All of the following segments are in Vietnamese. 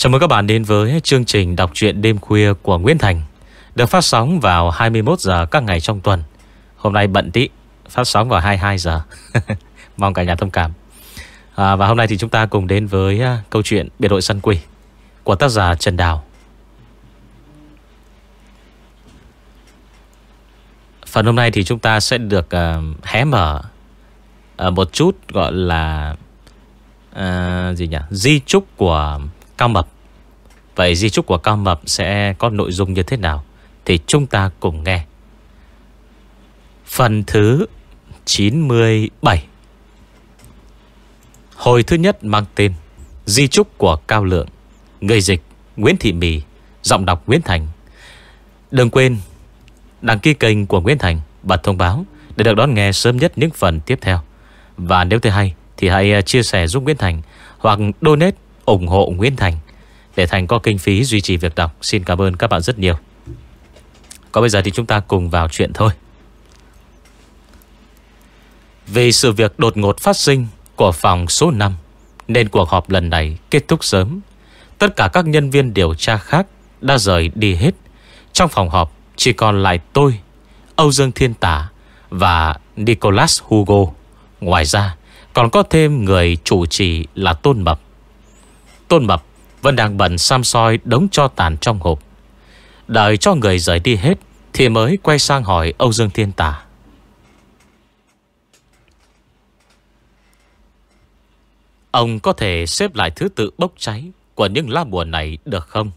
Chào mừng các bạn đến với chương trình đọc truyện đêm khuya của Nguyễn Thành Được phát sóng vào 21 giờ các ngày trong tuần. Hôm nay bận tí Phát sóng vào 22 giờ. Mong cả nhà thông cảm. À, Và hôm nay thì chúng ta cùng đến với à, câu chuyện Biệt đội săn quỷ Của tác giả Trần Đào. Phần hôm nay thì chúng ta sẽ được uh, hé mở uh, Một chút gọi là uh, Gì nhỉ? Di trúc của Cao Mập. Vậy di trúc của Cao Mập sẽ có nội dung như thế nào Thì chúng ta cùng nghe. Phần thứ 97 Hồi thứ nhất mang tên Di trúc của Cao Lượng, Người dịch Nguyễn Thị Mì, Giọng đọc Nguyễn Thành. Đừng quên Đăng ký kênh của Nguyễn Thành Bật thông báo Để được đón nghe sớm nhất những phần tiếp theo. Và nếu thấy hay Thì hãy à, chia sẻ giúp Nguyễn Thành Hoặc donate ủng hộ Nguyễn Thành. Để Thành có kinh phí duy trì việc đọc, Xin cảm ơn các bạn rất nhiều. Còn bây giờ thì chúng ta cùng vào chuyện thôi. Vì sự việc đột ngột phát sinh Của phòng số 5 Nên cuộc họp lần này kết thúc sớm. Tất cả các nhân viên điều tra khác Đã rời đi hết. Trong phòng họp, chỉ còn lại tôi, Âu Dương Thiên Tả Và Nicholas Hugo. Ngoài ra, còn có thêm người chủ trì là Tôn Mập. Tôn Mập vẫn đang bận xăm soi đống cho tàn trong hộp. Đợi cho người rời đi hết Thì mới quay sang hỏi Âu Dương Thiên Tả Ông có thể xếp lại thứ tự bốc cháy Của những lá bùa này được không?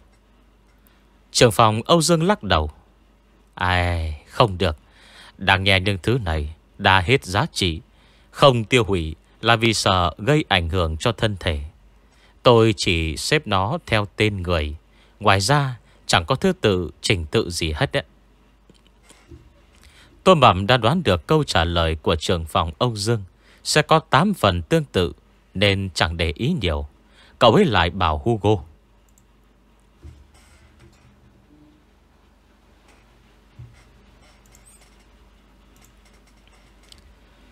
Trường phòng Âu Dương lắc đầu. Ai, không được. Đang nghe những thứ này Đã hết giá trị. Không tiêu hủy là vì sợ gây ảnh hưởng cho thân thể. Tôi chỉ xếp nó theo tên người. Ngoài ra, chẳng có thứ tự trình tự gì hết đấy. Tôi Mẩm đã đoán được câu trả lời của trưởng phòng ông Dương Sẽ có 8 phần tương tự, Nên chẳng để ý nhiều. Cậu ấy lại bảo Hugo.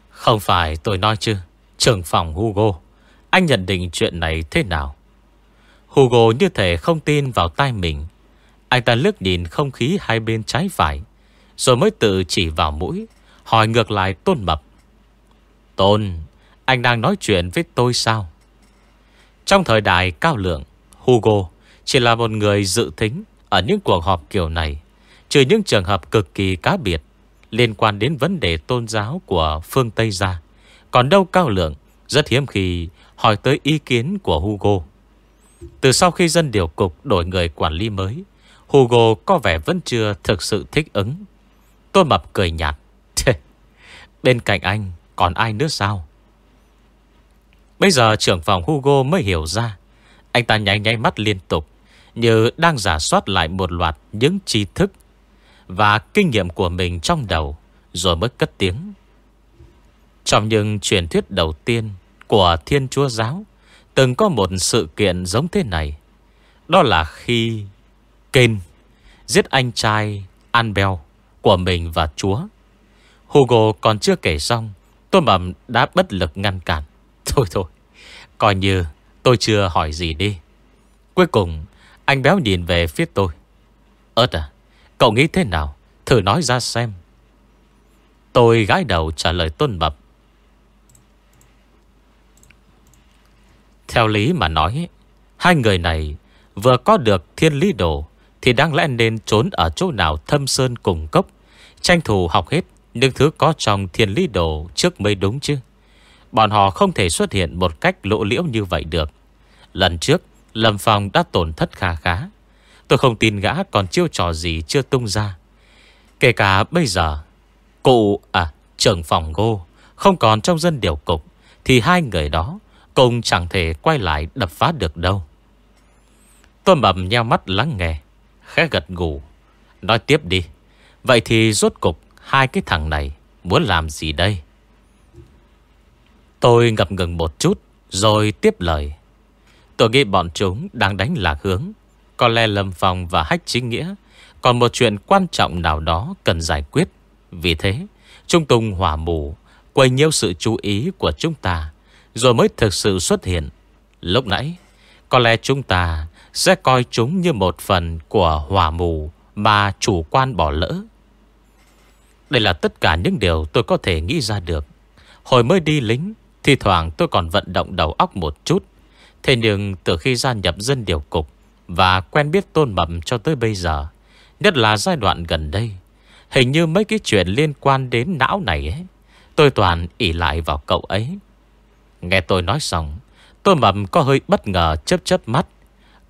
Không phải tôi nói chứ, Trưởng phòng Hugo. Anh nhận định chuyện này thế nào? Hugo như thể không tin vào tai mình. Anh ta lướt nhìn không khí hai bên trái phải, Rồi mới tự chỉ vào mũi, Hỏi ngược lại Tôn Mập. Tôn, Anh đang nói chuyện với tôi sao? Trong thời đại cao lượng, Hugo chỉ là một người dự tính Ở những cuộc họp kiểu này, Trừ những trường hợp cực kỳ cá biệt Liên quan đến vấn đề tôn giáo Của phương Tây ra. Còn đâu cao lượng, Rất hiếm khi hỏi tới ý kiến của Hugo. Từ sau khi dân điều cục Đổi người quản lý mới, Hugo có vẻ vẫn chưa thực sự thích ứng. Tôi mập cười nhạt. Bên cạnh anh Còn ai nữa sao? Bây giờ trưởng phòng Hugo mới hiểu ra. Anh ta nháy nháy mắt liên tục, Như đang giả soát lại một loạt Những tri thức Và kinh nghiệm của mình trong đầu, Rồi mới cất tiếng. Trong những truyền thuyết đầu tiên của Thiên Chúa Giáo Từng có một sự kiện giống thế này. Đó là khi Kane Giết anh trai Anbel Của mình và Chúa. Hugo còn chưa kể xong Tôi mầm đã bất lực ngăn cản. Thôi thôi, Coi như tôi chưa hỏi gì đi. Cuối cùng, Anh béo nhìn về phía tôi. Ơt à Cậu nghĩ thế nào? Thử nói ra xem. Tôi gái đầu trả lời tôn mập Theo lý mà nói, Hai người này Vừa có được thiên lý đồ Thì đáng lẽ nên trốn ở chỗ nào thâm sơn cùng cốc, Tranh thủ học hết Những thứ có trong thiên lý đồ Trước mới đúng chứ. Bọn họ không thể xuất hiện một cách lộ liễu như vậy được. Lần trước, Lâm Phong đã tổn thất khá khá. Tôi không tin gã còn chiêu trò gì chưa tung ra. Kể cả bây giờ, Cụ à trưởng phòng ngô, Không còn trong dân điều cục, Thì hai người đó cũng chẳng thể quay lại đập phá được đâu. Tôi mầm nheo mắt lắng nghe, Khẽ gật ngủ Nói tiếp đi, Vậy thì rốt cục Hai cái thằng này Muốn làm gì đây? Tôi ngập ngừng một chút, Rồi tiếp lời. Tôi nghĩ bọn chúng đang đánh lạc hướng. Có lẽ Lâm Phong và Hách Chính Nghĩa Còn một chuyện quan trọng nào đó Cần giải quyết. Vì thế, Trung Tùng hỏa mù Quay nhiêu sự chú ý của chúng ta. Rồi mới thực sự xuất hiện. Lúc nãy, Có lẽ chúng ta Sẽ coi chúng như một phần của hỏa mù Mà chủ quan bỏ lỡ. Đây là tất cả những điều tôi có thể nghĩ ra được. Hồi mới đi lính Thì thoảng tôi còn vận động đầu óc một chút. Thế nhưng từ khi gia nhập dân điều cục Và quen biết tôn mầm cho tới bây giờ, Nhất là giai đoạn gần đây, Hình như mấy cái chuyện liên quan đến não này ấy, Tôi toàn ỉ lại vào cậu ấy. Nghe tôi nói xong, Tôi mầm có hơi bất ngờ chớp chớp mắt.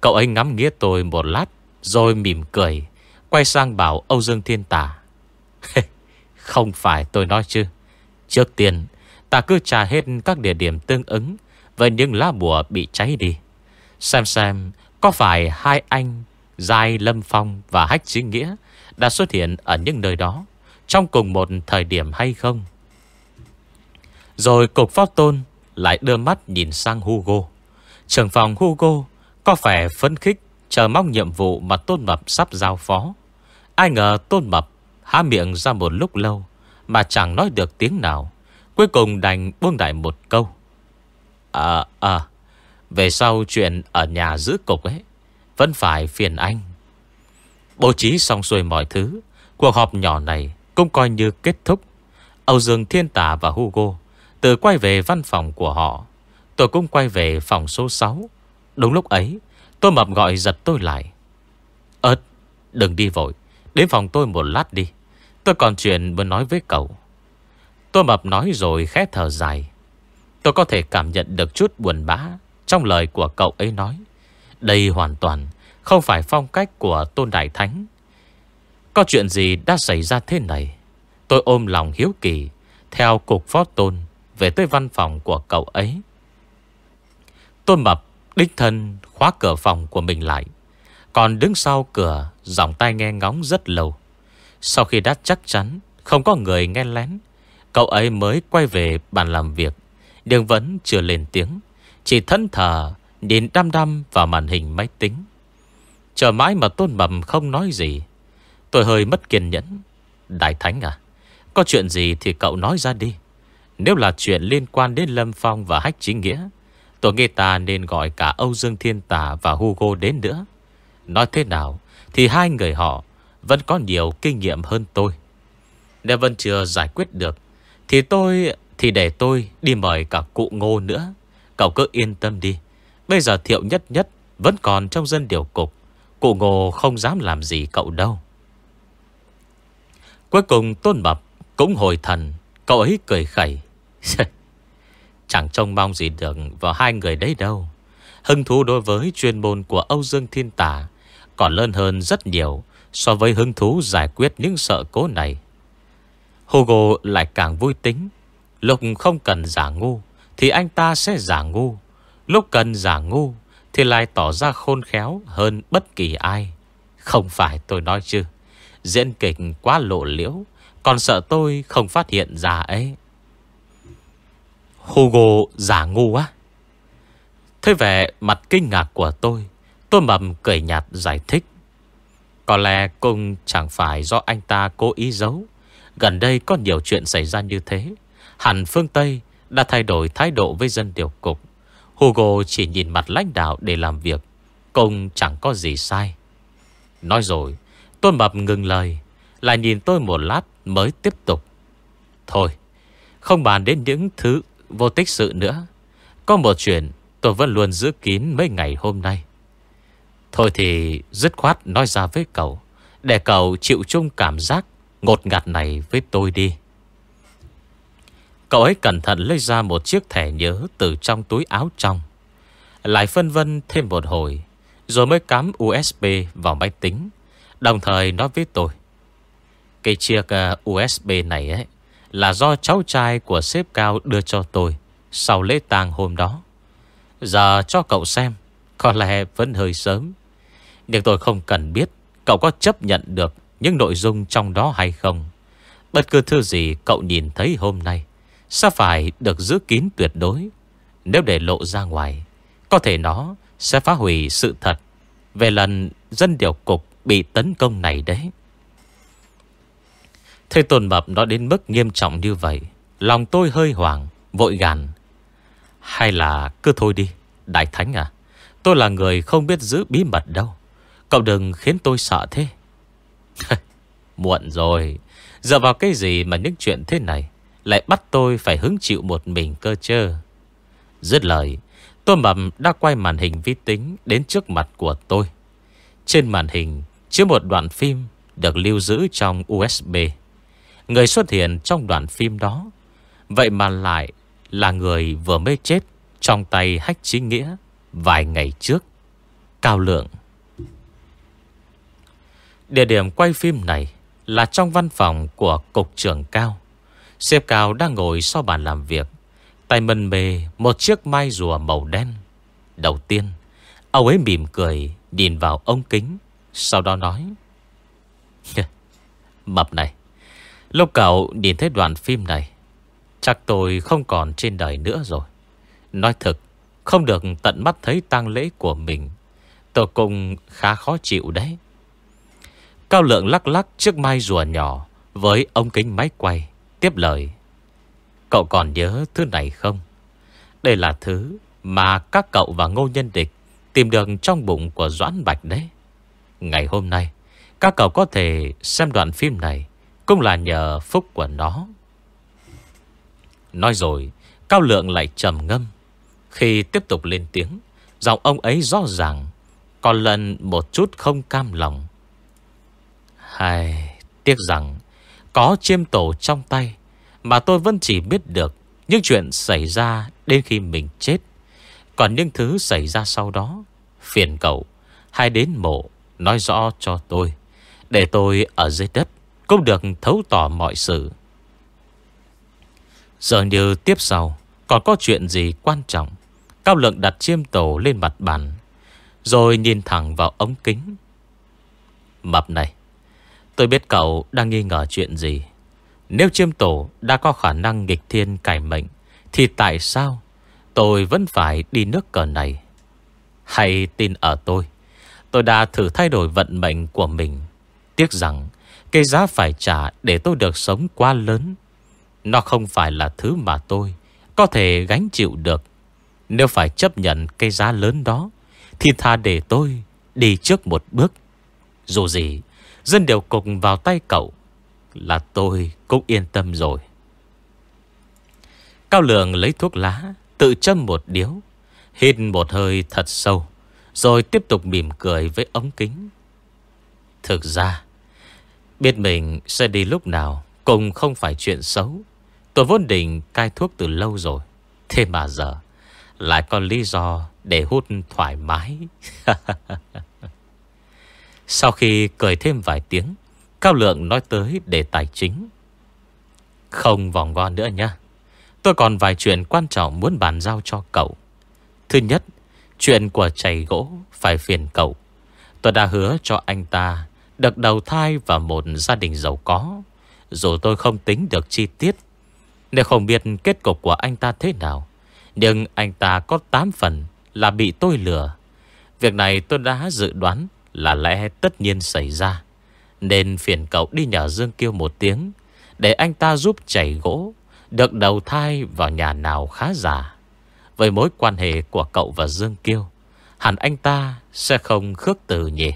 Cậu ấy ngắm nghĩa tôi một lát, Rồi mỉm cười, Quay sang bảo Âu Dương Thiên Tà. Không phải tôi nói chứ. Trước tiên, Ta cứ trả hết các địa điểm tương ứng Với những lá bùa bị cháy đi. Xem xem Có phải hai anh, Giai Lâm Phong và Hách Chính Nghĩa Đã xuất hiện ở những nơi đó Trong cùng một thời điểm hay không? Rồi cục pháp tôn lại đưa mắt nhìn sang Hugo. Trưởng phòng Hugo Có vẻ phấn khích Chờ mong nhiệm vụ mà Tôn Mập sắp giao phó. Ai ngờ Tôn Mập Há miệng ra một lúc lâu Mà chẳng nói được tiếng nào, Cuối cùng đành buông đại một câu. À à Về sau chuyện ở nhà giữ cục ấy, Vẫn phải phiền anh. Bố trí xong xuôi mọi thứ, Cuộc họp nhỏ này cũng coi như kết thúc. Âu Dương Thiên Tả và Hugo từ quay về văn phòng của họ, Tôi cũng quay về phòng số 6 Đúng lúc ấy, Tôi mập gọi giật tôi lại. Ơt đừng đi vội, Đến phòng tôi một lát đi. Tôi còn chuyện muốn nói với cậu. Tôi mập nói rồi khẽ thở dài. Tôi có thể cảm nhận được chút buồn bã Trong lời của cậu ấy nói. Đây hoàn toàn Không phải phong cách của Tôn Đại Thánh. Có chuyện gì đã xảy ra thế này? Tôi ôm lòng hiếu kỳ Theo cục phó tôn. Về tới văn phòng của cậu ấy. Tôn Mập Đích thân khóa cửa phòng của mình lại, Còn đứng sau cửa, Giọng tai nghe ngóng rất lâu. Sau khi đã chắc chắn, Không có người nghe lén, Cậu ấy mới quay về bàn làm việc. Đường vẫn chưa lên tiếng, Chỉ thân thờ, Nhìn đăm đăm vào màn hình máy tính. Chờ mãi mà Tôn Mầm không nói gì, Tôi hơi mất kiên nhẫn. Đại Thánh à Có chuyện gì thì cậu nói ra đi. Nếu là chuyện liên quan đến Lâm Phong và Hách Chính Nghĩa, Tôi nghĩ ta nên gọi cả Âu Dương Thiên Tà và Hugo đến nữa. Nói thế nào Thì hai người họ Vẫn có nhiều kinh nghiệm hơn tôi. Nếu vẫn chưa giải quyết được, Thì tôi, Thì để tôi đi mời cả cụ ngô nữa. Cậu cứ yên tâm đi. Bây giờ thiệu nhất nhất Vẫn còn trong dân điều cục. Cụ ngô không dám làm gì cậu đâu. Cuối cùng Tôn Mập Cũng hồi thần. Cậu ấy cười khẩy. Chẳng trông mong gì được vào hai người đấy đâu. Hưng thú đối với chuyên môn của Âu Dương Thiên Tà Còn lớn hơn rất nhiều So với hứng thú giải quyết những sợ cố này. Hugo lại càng vui tính. Lúc không cần giả ngu Thì anh ta sẽ giả ngu. Lúc cần giả ngu Thì lại tỏ ra khôn khéo hơn bất kỳ ai. Không phải tôi nói chứ. Diễn kịch quá lộ liễu. Còn sợ tôi không phát hiện ra ấy. Hugo giả ngu á Thế về mặt kinh ngạc của tôi Tôi mầm cười nhạt giải thích. Có lẽ cũng chẳng phải do anh ta cố ý giấu. Gần đây có nhiều chuyện xảy ra như thế. Hẳn phương Tây đã thay đổi thái độ với dân điều cục. Hugo chỉ nhìn mặt lãnh đạo để làm việc. Cũng chẳng có gì sai. Nói rồi, Tôi mập ngừng lời. Lại nhìn tôi một lát mới tiếp tục. Thôi, Không bàn đến những thứ vô tích sự nữa. Có một chuyện tôi vẫn luôn giữ kín mấy ngày hôm nay. Thôi thì dứt khoát nói ra với cậu, Để cậu chịu chung cảm giác ngột ngạt này với tôi đi. Cậu ấy cẩn thận lấy ra một chiếc thẻ nhớ từ trong túi áo trong, Lại phân vân thêm một hồi, Rồi mới cắm USB vào máy tính, Đồng thời nói với tôi. Cái chiếc ờ, USB này ấy là do cháu trai của sếp cao đưa cho tôi Sau lễ tang hôm đó. Giờ cho cậu xem, Có lẽ vẫn hơi sớm. Nhưng tôi không cần biết Cậu có chấp nhận được những nội dung trong đó hay không. Bất cứ thứ gì cậu nhìn thấy hôm nay Sẽ phải được giữ kín tuyệt đối. Nếu để lộ ra ngoài, Có thể nó sẽ phá hủy sự thật Về lần dân điều cục bị tấn công này đấy. Thế Tôn Mập nó đến mức nghiêm trọng như vậy, Lòng tôi hơi hoảng, Vội gàn. Hay là cứ thôi đi, Đại Thánh à Tôi là người không biết giữ bí mật đâu, Cậu đừng khiến tôi sợ thế. Muộn rồi Giờ vào cái gì mà những chuyện thế này Lại bắt tôi phải hứng chịu một mình cơ chơ Dứt lời Tôi mầm đã quay màn hình vi tính Đến trước mặt của tôi. Trên màn hình chứa một đoạn phim Được lưu giữ trong USB Người xuất hiện trong đoạn phim đó. Vậy mà lại Là người vừa mới chết Trong tay hách chí nghĩa Vài ngày trước. Cao lượng. Địa điểm quay phim này Là trong văn phòng của cục trưởng Cao. Sếp Cao đang ngồi sau bàn làm việc, Tay mân mê Một chiếc mai rùa màu đen. Đầu tiên, Ông ấy mỉm cười Nhìn vào ông kính, Sau đó nói, Mập này Lúc cậu nhìn thấy đoạn phim này, Chắc tôi không còn trên đời nữa rồi. Nói thật Không được tận mắt thấy tang lễ của mình. Tôi cũng khá khó chịu đấy. Cao lượng lắc lắc chiếc mai rùa nhỏ Với ống kính máy quay, Tiếp lời. Cậu còn nhớ thứ này không? Đây là thứ mà các cậu và ngô nhân địch Tìm được trong bụng của Doãn Bạch đấy. Ngày hôm nay, Các cậu có thể xem đoạn phim này cũng là nhờ phúc của nó. Nói rồi, Cao lượng lại trầm ngâm. Khi tiếp tục lên tiếng, Giọng ông ấy rõ ràng, Còn lần một chút không cam lòng. Hay, Tiếc rằng Có chiêm tổ trong tay Mà tôi vẫn chỉ biết được Những chuyện xảy ra đến khi mình chết. Còn những thứ xảy ra sau đó, Phiền cậu Hay đến mộ, Nói rõ cho tôi, Để tôi ở dưới đất. Cũng được thấu tỏ mọi sự. Giờ như tiếp sau, Còn có chuyện gì quan trọng? Cao lượng đặt chiêm tổ lên mặt bàn, Rồi nhìn thẳng vào ống kính. Mập này, Tôi biết cậu đang nghi ngờ chuyện gì. Nếu chiêm tổ đã có khả năng nghịch thiên cải mệnh, Thì tại sao Tôi vẫn phải đi nước cờ này? Hay tin ở tôi Tôi đã thử thay đổi vận mệnh của mình. Tiếc rằng cái giá phải trả để tôi được sống quá lớn. Nó không phải là thứ mà tôi Có thể gánh chịu được. Nếu phải chấp nhận cái giá lớn đó, Thì thà để tôi Đi trước một bước. Dù gì, Dân đều cục vào tay cậu Là tôi cũng yên tâm rồi. Cao Lượng lấy thuốc lá, Tự châm một điếu, Hít một hơi thật sâu, Rồi tiếp tục mỉm cười với ống kính. Thực ra Biết mình sẽ đi lúc nào Cũng không phải chuyện xấu. Tôi vốn định cai thuốc từ lâu rồi. Thế mà giờ Lại có lý do để hút thoải mái. Sau khi cười thêm vài tiếng, Cao Lượng nói tới đề tài chính. Không vòng vo nữa nha Tôi còn vài chuyện quan trọng muốn bàn giao cho cậu. Thứ nhất, Chuyện của chày gỗ Phải phiền cậu. Tôi đã hứa cho anh ta được đầu thai vào một gia đình giàu có. Dù tôi không tính được chi tiết, Nếu không biết kết cục của anh ta thế nào, Nhưng anh ta có 8 phần Là bị tôi lừa. Việc này tôi đã dự đoán Là lẽ tất nhiên xảy ra. Nên phiền cậu đi nhờ Dương Kiêu một tiếng, Để anh ta giúp chảy gỗ, được đầu thai vào nhà nào khá giả. Với mối quan hệ của cậu và Dương Kiêu, Hẳn anh ta sẽ không khước từ nhỉ?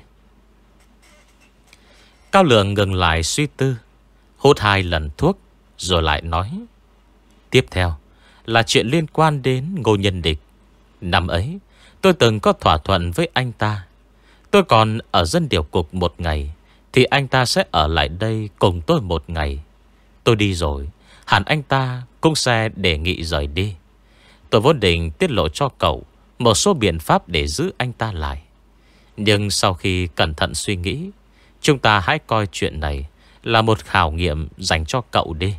Cao Lượng ngừng lại suy tư, Hút hai lần thuốc, Rồi lại nói, Tiếp theo là chuyện liên quan đến Ngô Nhân Địch. Năm ấy, tôi từng có thỏa thuận với anh ta. Tôi còn ở dân điều cục một ngày, Thì anh ta sẽ ở lại đây cùng tôi một ngày. Tôi đi rồi, Hẳn anh ta cũng sẽ đề nghị rời đi. Tôi vốn định tiết lộ cho cậu Một số biện pháp để giữ anh ta lại. Nhưng sau khi cẩn thận suy nghĩ Chúng ta hãy coi chuyện này Là một khảo nghiệm dành cho cậu đi.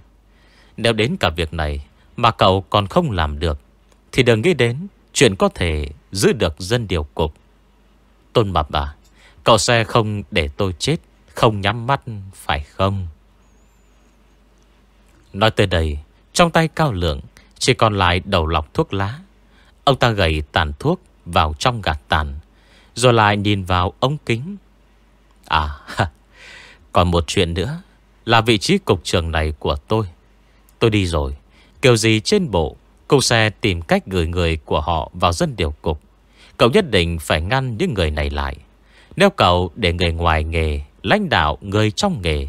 Nếu đến cả việc này Mà cậu còn không làm được, Thì đừng nghĩ đến Chuyện có thể giữ được dân điều cục. Tôn Mập à Cậu sẽ không để tôi chết, Không nhắm mắt, phải không? Nói tới đây, Trong tay cao lượng Chỉ còn lại đầu lọc thuốc lá. Ông ta gầy tàn thuốc vào trong gạt tàn, Rồi lại nhìn vào ống kính À Còn một chuyện nữa. Là vị trí cục trưởng này của tôi. Tôi đi rồi. Kiểu gì trên bộ, Cục xe tìm cách gửi người của họ vào dân điều cục. Cậu nhất định phải ngăn những người này lại. Nếu cậu để người ngoài nghề, Lãnh đạo người trong nghề,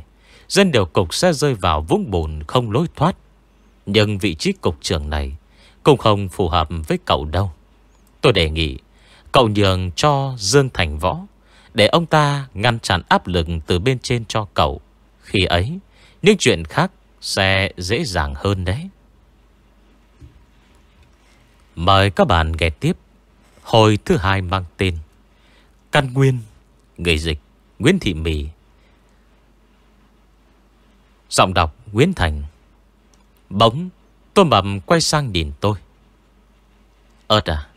Dân điều cục sẽ rơi vào vũng bùn không lối thoát. Nhưng vị trí cục trưởng này Cũng không phù hợp với cậu đâu. Tôi đề nghị Cậu nhường cho Dương Thành Võ. Để ông ta ngăn chặn áp lực từ bên trên cho cậu. Khi ấy, Những chuyện khác sẽ dễ dàng hơn đấy. Mời các bạn nghe tiếp. Hồi thứ hai mang tên Căn Nguyên Người dịch, Nguyễn Thị Mì. Giọng đọc Nguyễn Thành. Bỗng, Tôi bầm quay sang nhìn tôi. Ơt à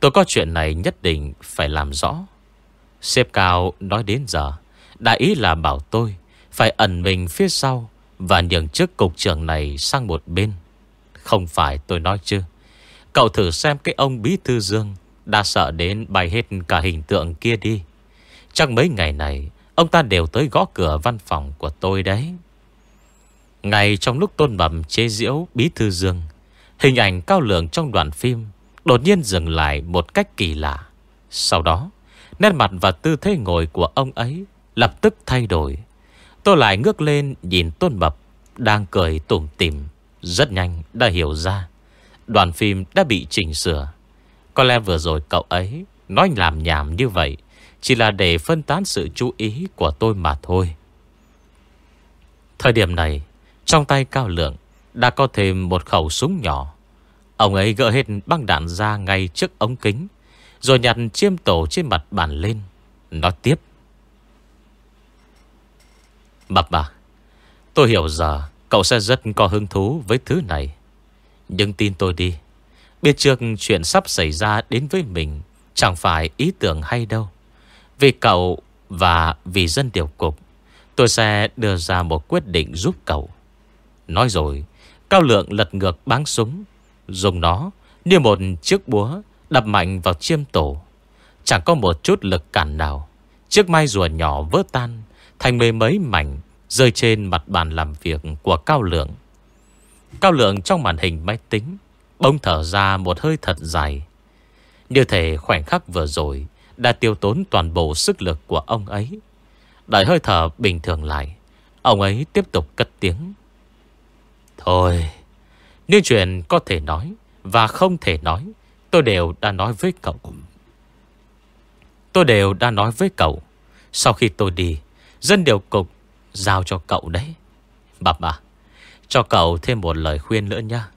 Tôi có chuyện này nhất định phải làm rõ. Xếp cao nói đến giờ, Đại ý là bảo tôi Phải ẩn mình phía sau Và nhường chức cục trưởng này sang một bên. Không phải tôi nói chứ? Cậu thử xem cái ông Bí Thư Dương Đã sợ đến bay hết cả hình tượng kia đi. Chắc mấy ngày này, Ông ta đều tới gõ cửa văn phòng của tôi đấy. Ngày trong lúc tôn bẩm chế diễu Bí Thư Dương, Hình ảnh cao lượng trong đoạn phim Đột nhiên dừng lại một cách kỳ lạ. Sau đó Nét mặt và tư thế ngồi của ông ấy Lập tức thay đổi. Tôi lại ngước lên nhìn Tôn Mập Đang cười tủm tỉm, Rất nhanh đã hiểu ra Đoàn phim đã bị chỉnh sửa. Có lẽ vừa rồi cậu ấy Nói làm nhảm như vậy Chỉ là để phân tán sự chú ý của tôi mà thôi. Thời điểm này, Trong tay Cao Lượng Đã có thêm một khẩu súng nhỏ. Ông ấy gỡ hết băng đạn ra ngay trước ống kính rồi nhặt chiêm tổ trên mặt bàn lên, Nói tiếp. Bập bà, Tôi hiểu giờ Cậu sẽ rất có hứng thú với thứ này. Nhưng tin tôi đi, Biết trước chuyện sắp xảy ra đến với mình Chẳng phải ý tưởng hay đâu. Vì cậu và vì dân điều cục, Tôi sẽ đưa ra một quyết định giúp cậu. Nói rồi, Cao lượng lật ngược báng súng, Dùng nó như một chiếc búa Đập mạnh vào chiêm tổ. Chẳng có một chút lực cản nào. Chiếc mai rùa nhỏ vỡ tan, Thành mấy mấy mảnh, Rơi trên mặt bàn làm việc của Cao Lượng. Cao Lượng trong màn hình máy tính Bông thở ra một hơi thật dài. Như thể khoảnh khắc vừa rồi Đã tiêu tốn toàn bộ sức lực của ông ấy. Đợi hơi thở bình thường lại, Ông ấy tiếp tục cất tiếng. Thôi, nhưng chuyện có thể nói Và không thể nói Tôi đều đã nói với cậu. Tôi đều đã nói với cậu, Sau khi tôi đi, Dân điều cục Giao cho cậu đấy. Bà bà, Cho cậu thêm một lời khuyên nữa nha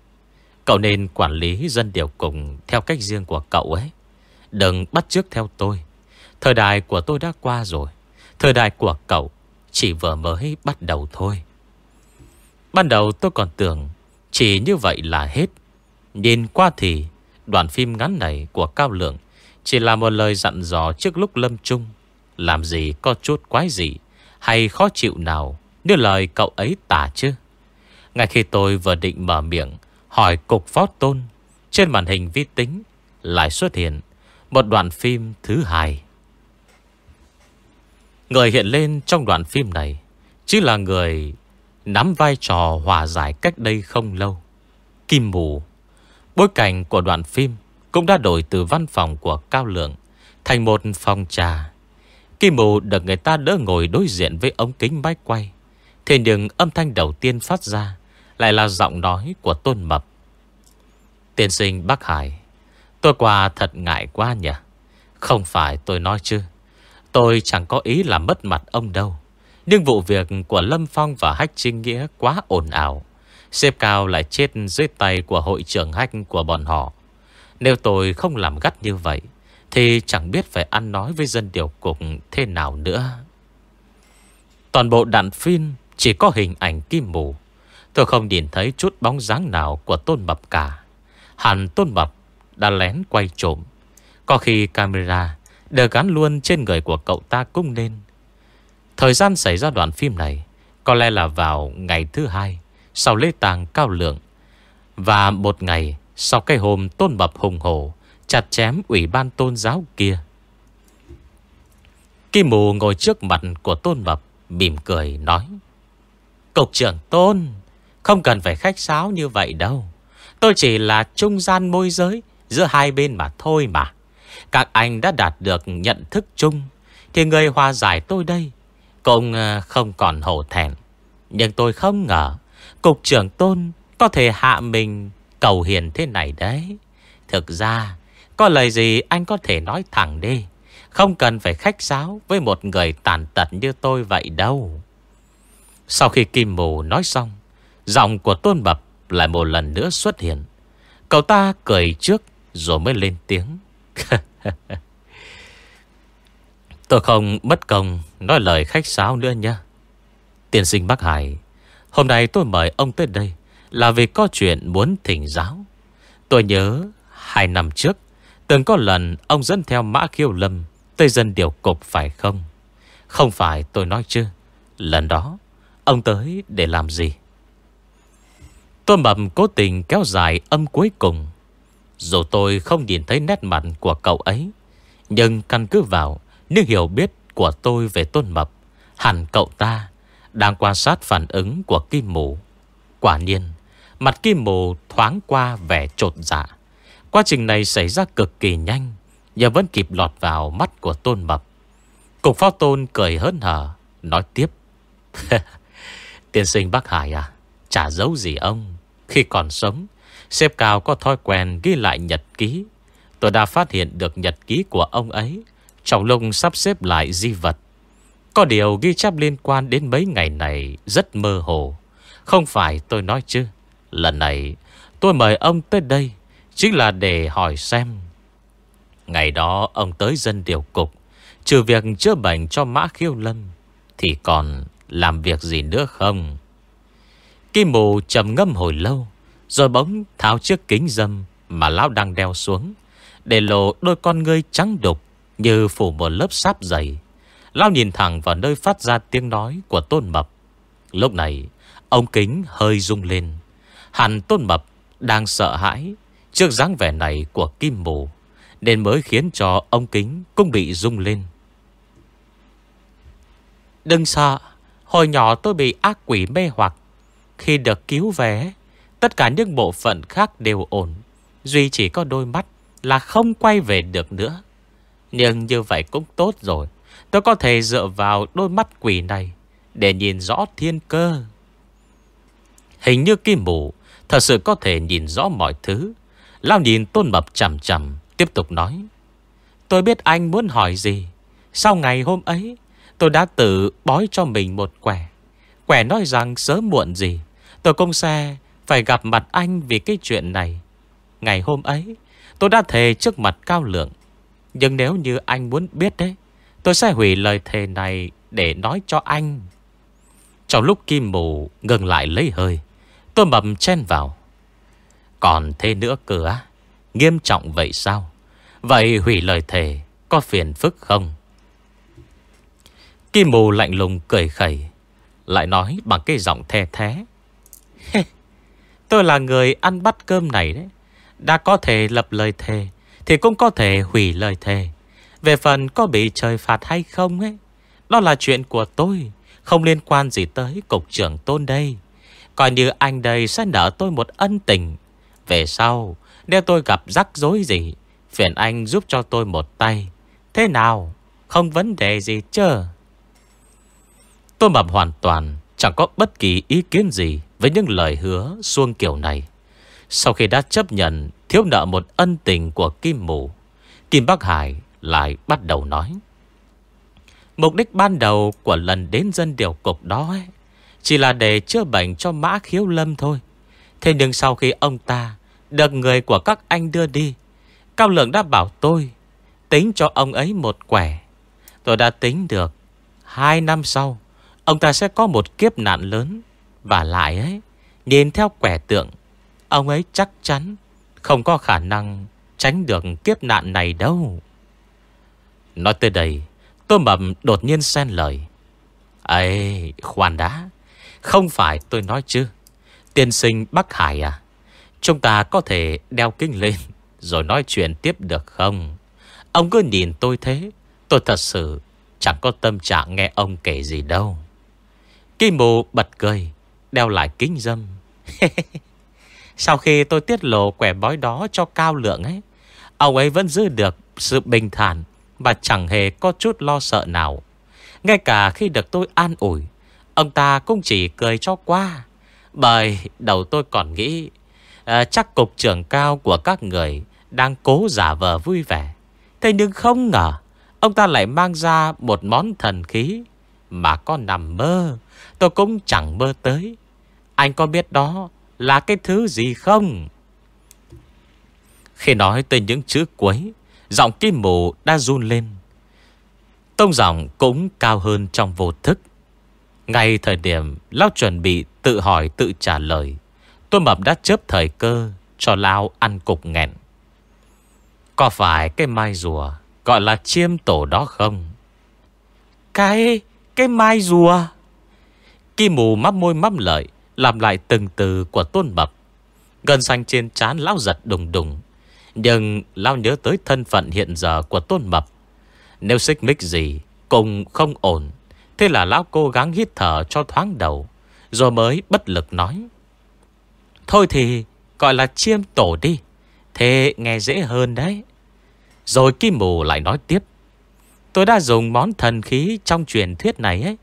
Cậu nên quản lý dân điều cục Theo cách riêng của cậu ấy. Đừng bắt chước theo tôi. Thời đại của tôi đã qua rồi. Thời đại của cậu Chỉ vừa mới bắt đầu thôi. Ban đầu tôi còn tưởng chỉ như vậy là hết. Nhìn qua thì đoàn phim ngắn này của Cao Lượng Chỉ là một lời dặn dò trước lúc lâm chung. Làm gì có chút quái gì Hay khó chịu nào Như lời cậu ấy tả chứ? Ngay khi tôi vừa định mở miệng Hỏi cục phó tôn, Trên màn hình vi tính Lại xuất hiện Một đoạn phim thứ hai. Người hiện lên trong đoạn phim này Chỉ là người Nắm vai trò hòa giải cách đây không lâu, Kim Mù Bối cảnh của đoạn phim Cũng đã đổi từ văn phòng của Cao Lượng Thành một phòng trà. Kim Mù được người ta đỡ ngồi đối diện Với ống kính máy quay. Thế nhưng âm thanh đầu tiên phát ra Lại là giọng nói của Tôn Mập. Tiên sinh Bắc Hải, Tôi qua thật ngại quá nhỉ. Không phải tôi nói chứ. Tôi chẳng có ý làm mất mặt ông đâu. Nhưng vụ việc của Lâm Phong và Hách Trinh Nghĩa quá ồn ào. Xếp cao lại chết dưới tay của hội trưởng Hách của bọn họ. Nếu tôi không làm gắt như vậy, thì chẳng biết phải ăn nói với dân điều cục thế nào nữa. Toàn bộ đạn phim chỉ có hình ảnh kim mù. Tôi không nhìn thấy chút bóng dáng nào của Tôn Mập cả. Hẳn Tôn Mập đã lén quay trộm. Có khi camera đều gắn luôn trên người của cậu ta cũng nên. Thời gian xảy ra đoạn phim này Có lẽ là vào ngày thứ hai sau lễ tàng cao lượng. Và một ngày, Sau cái hôm tôn bập hùng hổ, Chặt chém ủy ban tôn giáo kia, Kim mù ngồi trước mặt của tôn bập, Mỉm cười nói, Cục trưởng tôn, Không cần phải khách sáo như vậy đâu. Tôi chỉ là trung gian môi giới Giữa hai bên mà thôi mà. Các anh đã đạt được nhận thức chung, Thì người hòa giải tôi đây Cũng ờ, không còn hổ thẹn. Nhưng tôi không ngờ Cục trưởng tôn có thể hạ mình cầu hiền thế này đấy. Thực ra, Có lời gì anh có thể nói thẳng đi. Không cần phải khách sáo Với một người tàn tật như tôi vậy đâu. Sau khi Kim Mù nói xong, Giọng của Tôn Bập lại một lần nữa xuất hiện. Cậu ta cười trước Rồi mới lên tiếng. Tôi không bất công Nói lời khách sáo nữa nha Tiên sinh Bắc Hải Hôm nay tôi mời ông tới đây Là vì có chuyện muốn thỉnh giáo. Tôi nhớ Hai năm trước, Từng có lần ông dẫn theo Mã Khiêu Lâm Tới dân điều cục phải không? Không phải tôi nói chứ Lần đó, Ông tới để làm gì? Tôi mầm cố tình kéo dài âm cuối cùng. Dù tôi không nhìn thấy nét mặt của cậu ấy, Nhưng căn cứ vào Nếu hiểu biết của tôi về Tôn Mập, Hẳn cậu ta đang quan sát phản ứng của Kim Mù. Quả nhiên, Mặt Kim Mù thoáng qua vẻ trột dạ. Quá trình này xảy ra cực kỳ nhanh, Nhưng vẫn kịp lọt vào mắt của Tôn Mập. Cục pháo tôn cười hớn hở, Nói tiếp. Tiên sinh Bắc Hải à Chả giấu gì ông. Khi còn sống, Sếp cao có thói quen ghi lại nhật ký. Tôi đã phát hiện được nhật ký của ông ấy. Trong lông sắp xếp lại di vật có điều ghi chép liên quan đến mấy ngày này Rất mơ hồ. Không phải tôi nói chứ. Lần này, tôi mời ông tới đây Chính là để hỏi xem. Ngày đó, ông tới dân điều cục, Trừ việc chữa bệnh cho Mã Khiêu Lâm, Thì còn làm việc gì nữa không? Kim mù trầm ngâm hồi lâu, Rồi bóng tháo chiếc kính dâm Mà lão đang đeo xuống, Để lộ đôi con ngươi trắng đục Như phủ một lớp sáp dày. Lão nhìn thẳng vào nơi phát ra tiếng nói Của Tôn Mập. Lúc này, Ông kính hơi rung lên. Hẳn Tôn Mập đang sợ hãi Trước dáng vẻ này của Kim Mù, Nên mới khiến cho ông kính Cũng bị rung lên. Đừng sợ, Hồi nhỏ tôi bị ác quỷ mê hoặc. Khi được cứu về, Tất cả những bộ phận khác đều ổn. Duy chỉ có đôi mắt Là không quay về được nữa. Nhưng như vậy cũng tốt rồi. Tôi có thể dựa vào đôi mắt quỷ này Để nhìn rõ thiên cơ. Hình như kim mù Thật sự có thể nhìn rõ mọi thứ. Lao nhìn tôn mập chầm chầm Tiếp tục nói, Tôi biết anh muốn hỏi gì. Sau ngày hôm ấy, Tôi đã tự bói cho mình một quẻ. Quẻ nói rằng sớm muộn gì, Tôi công xe phải gặp mặt anh vì cái chuyện này. Ngày hôm ấy, Tôi đã thề trước mặt cao lượng. Nhưng nếu như anh muốn biết đấy Tôi sẽ hủy lời thề này Để nói cho anh. Trong lúc kim mù ngừng lại lấy hơi, Tôi mầm chen vào. Còn thế nữa cửa Nghiêm trọng vậy sao? Vậy hủy lời thề Có phiền phức không? Kim mù lạnh lùng cười khẩy, Lại nói bằng cái giọng the thế Tôi là người ăn bắt cơm này đấy. Đã có thể lập lời thề Thì cũng có thể hủy lời thề. Về phần có bị trời phạt hay không ấy. Đó là chuyện của tôi, Không liên quan gì tới cục trưởng tôn đây. Coi như anh đây sẽ nợ tôi một ân tình. Về sau, Nếu tôi gặp rắc rối gì, Phiền anh giúp cho tôi một tay. Thế nào? Không vấn đề gì chứ Tôi mập hoàn toàn, Chẳng có bất kỳ ý kiến gì Với những lời hứa xuông kiểu này. Sau khi đã chấp nhận Thiếu nợ một ân tình của Kim Mù Kim Bắc Hải lại bắt đầu nói. Mục đích ban đầu của lần đến dân điều cục đó ấy, Chỉ là để chữa bệnh cho Mã Khiếu Lâm thôi. Thế nhưng sau khi ông ta Được người của các anh đưa đi Cao Lượng đã bảo tôi Tính cho ông ấy một quẻ. Tôi đã tính được Hai năm sau Ông ta sẽ có một kiếp nạn lớn. Và lại ấy Nhìn theo quẻ tượng Ông ấy chắc chắn Không có khả năng tránh được kiếp nạn này đâu. Nói tới đây, Tôi mập đột nhiên xen lời. Ê, khoan đã, Không phải tôi nói chứ. Tiên sinh Bắc Hải à Chúng ta có thể đeo kính lên Rồi nói chuyện tiếp được không? Ông cứ nhìn tôi thế, Tôi thật sự chẳng có tâm trạng nghe ông kể gì đâu. Kim mù bật cười, Đeo lại kính dâm. Sau khi tôi tiết lộ quẻ bói đó cho cao lượng ấy, Ông ấy vẫn giữ được sự bình thản và chẳng hề có chút lo sợ nào. Ngay cả khi được tôi an ủi Ông ta cũng chỉ cười cho qua. Bởi đầu tôi còn nghĩ à, Chắc cục trưởng cao của các người Đang cố giả vờ vui vẻ. Thế nhưng không ngờ Ông ta lại mang ra một món thần khí Mà có nằm mơ. Tôi cũng chẳng mơ tới. Anh có biết đó là cái thứ gì không? Khi nói tới những chữ cuối Giọng kim mù đã run lên. Tông giọng cũng cao hơn trong vô thức. Ngay thời điểm Lão chuẩn bị tự hỏi, tự trả lời Tôi mập đã chớp thời cơ Cho Lao ăn cục nghẹn. Có phải cái mai rùa Gọi là chiêm tổ đó không? Cái Cái mai rùa? Kim mù mắp môi mắp lợi Làm lại từng từ của tôn mập. Gần xanh trên trán lão giật đùng đùng. Nhưng lao nhớ tới thân phận hiện giờ của tôn mập. Nếu xích mích gì, Cũng không ổn. Thế là lão cố gắng hít thở cho thoáng đầu, Rồi mới bất lực nói. Thôi thì, gọi là chiêm tổ đi. Thế nghe dễ hơn đấy. Rồi Kim Mù lại nói tiếp. Tôi đã dùng món thần khí trong truyền thuyết này ấy,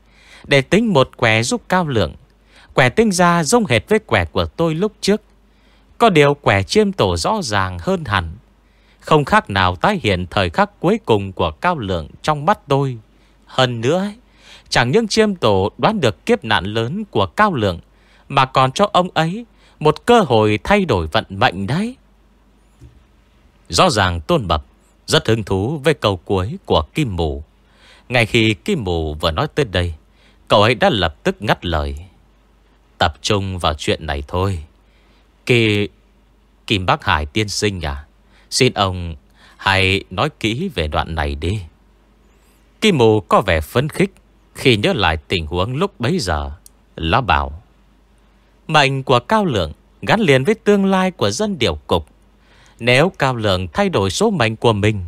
Để tính một quẻ giúp cao lượng. Quẻ tinh ra giống hệt với quẻ của tôi lúc trước. Có điều quẻ chiêm tổ rõ ràng hơn hẳn. Không khác nào tái hiện thời khắc cuối cùng của cao lượng trong mắt tôi. Hơn nữa ấy, Chẳng những chiêm tổ đoán được kiếp nạn lớn của cao lượng Mà còn cho ông ấy một cơ hội thay đổi vận mệnh đấy. Rõ ràng Tôn Bập Rất hứng thú với câu cuối của Kim Mù. Ngay khi Kim Mù vừa nói tới đây Cậu ấy đã lập tức ngắt lời. Tập trung vào chuyện này thôi. Kỳ Kim Bắc Hải tiên sinh à Xin ông Hãy nói kỹ về đoạn này đi Kim Mù có vẻ phấn khích Khi nhớ lại tình huống lúc bấy giờ Lão bảo Mệnh của Cao Lượng gắn liền với tương lai của dân điều cục. Nếu Cao Lượng thay đổi số mệnh của mình,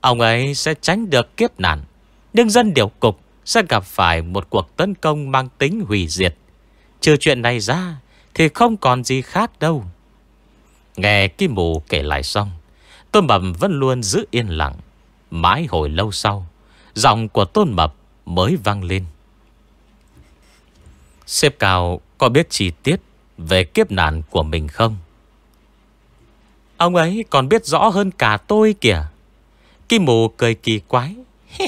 ông ấy sẽ tránh được kiếp nạn. Nhưng dân điều cục sẽ gặp phải một cuộc tấn công mang tính hủy diệt. Trừ chuyện này ra thì không còn gì khác đâu. Nghe Kim Mù kể lại xong, Tôn Mập vẫn luôn giữ yên lặng. Mãi hồi lâu sau, giọng của Tôn Mập mới vang lên. Xếp cao có biết chi tiết về kiếp nạn của mình không? Ông ấy còn biết rõ hơn cả tôi kìa. Kim mù cười kỳ quái.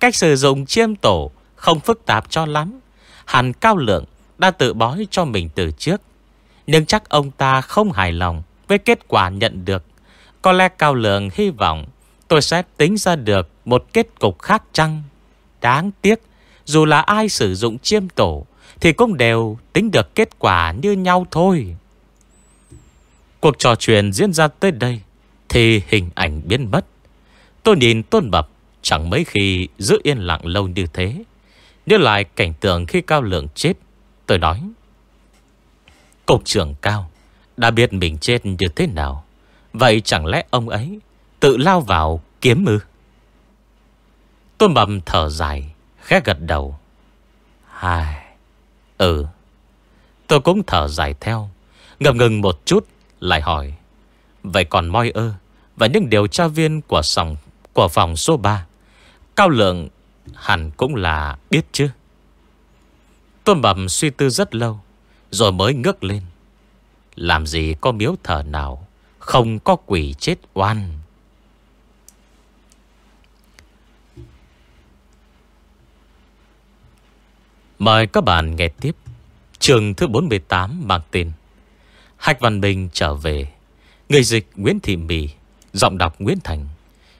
Cách sử dụng chiêm tổ không phức tạp cho lắm. Hẳn cao lượng đã tự bói cho mình từ trước. Nhưng chắc ông ta không hài lòng với kết quả nhận được. Có lẽ cao lượng hy vọng tôi sẽ tính ra được một kết cục khác chăng. Đáng tiếc, dù là ai sử dụng chiêm tổ thì cũng đều tính được kết quả như nhau thôi. Cuộc trò chuyện diễn ra tới đây thì hình ảnh biến mất. Tôi nhìn Tôn Bập chẳng mấy khi giữ yên lặng lâu như thế. Nhớ lại cảnh tượng khi Cao Lượng chết, tôi nói. Cục trưởng Cao đã biết mình chết như thế nào. Vậy chẳng lẽ ông ấy tự lao vào kiếm ư? Tôi mầm thở dài, khẽ gật đầu. hài Ừ Tôi cũng thở dài theo Ngập ngừng một chút Lại hỏi Vậy còn moi ơ Và những điều tra viên của phòng, của phòng số 3 Cao lượng hẳn cũng là biết chứ Tôn bẩm suy tư rất lâu, Rồi mới ngước lên. Làm gì có miếu thờ nào Không có quỷ chết oan? Mời các bạn nghe tiếp Trường thứ 48 mang tên Hạch Văn Bình trở về, Người dịch Nguyễn Thị Mì, Giọng đọc Nguyễn Thành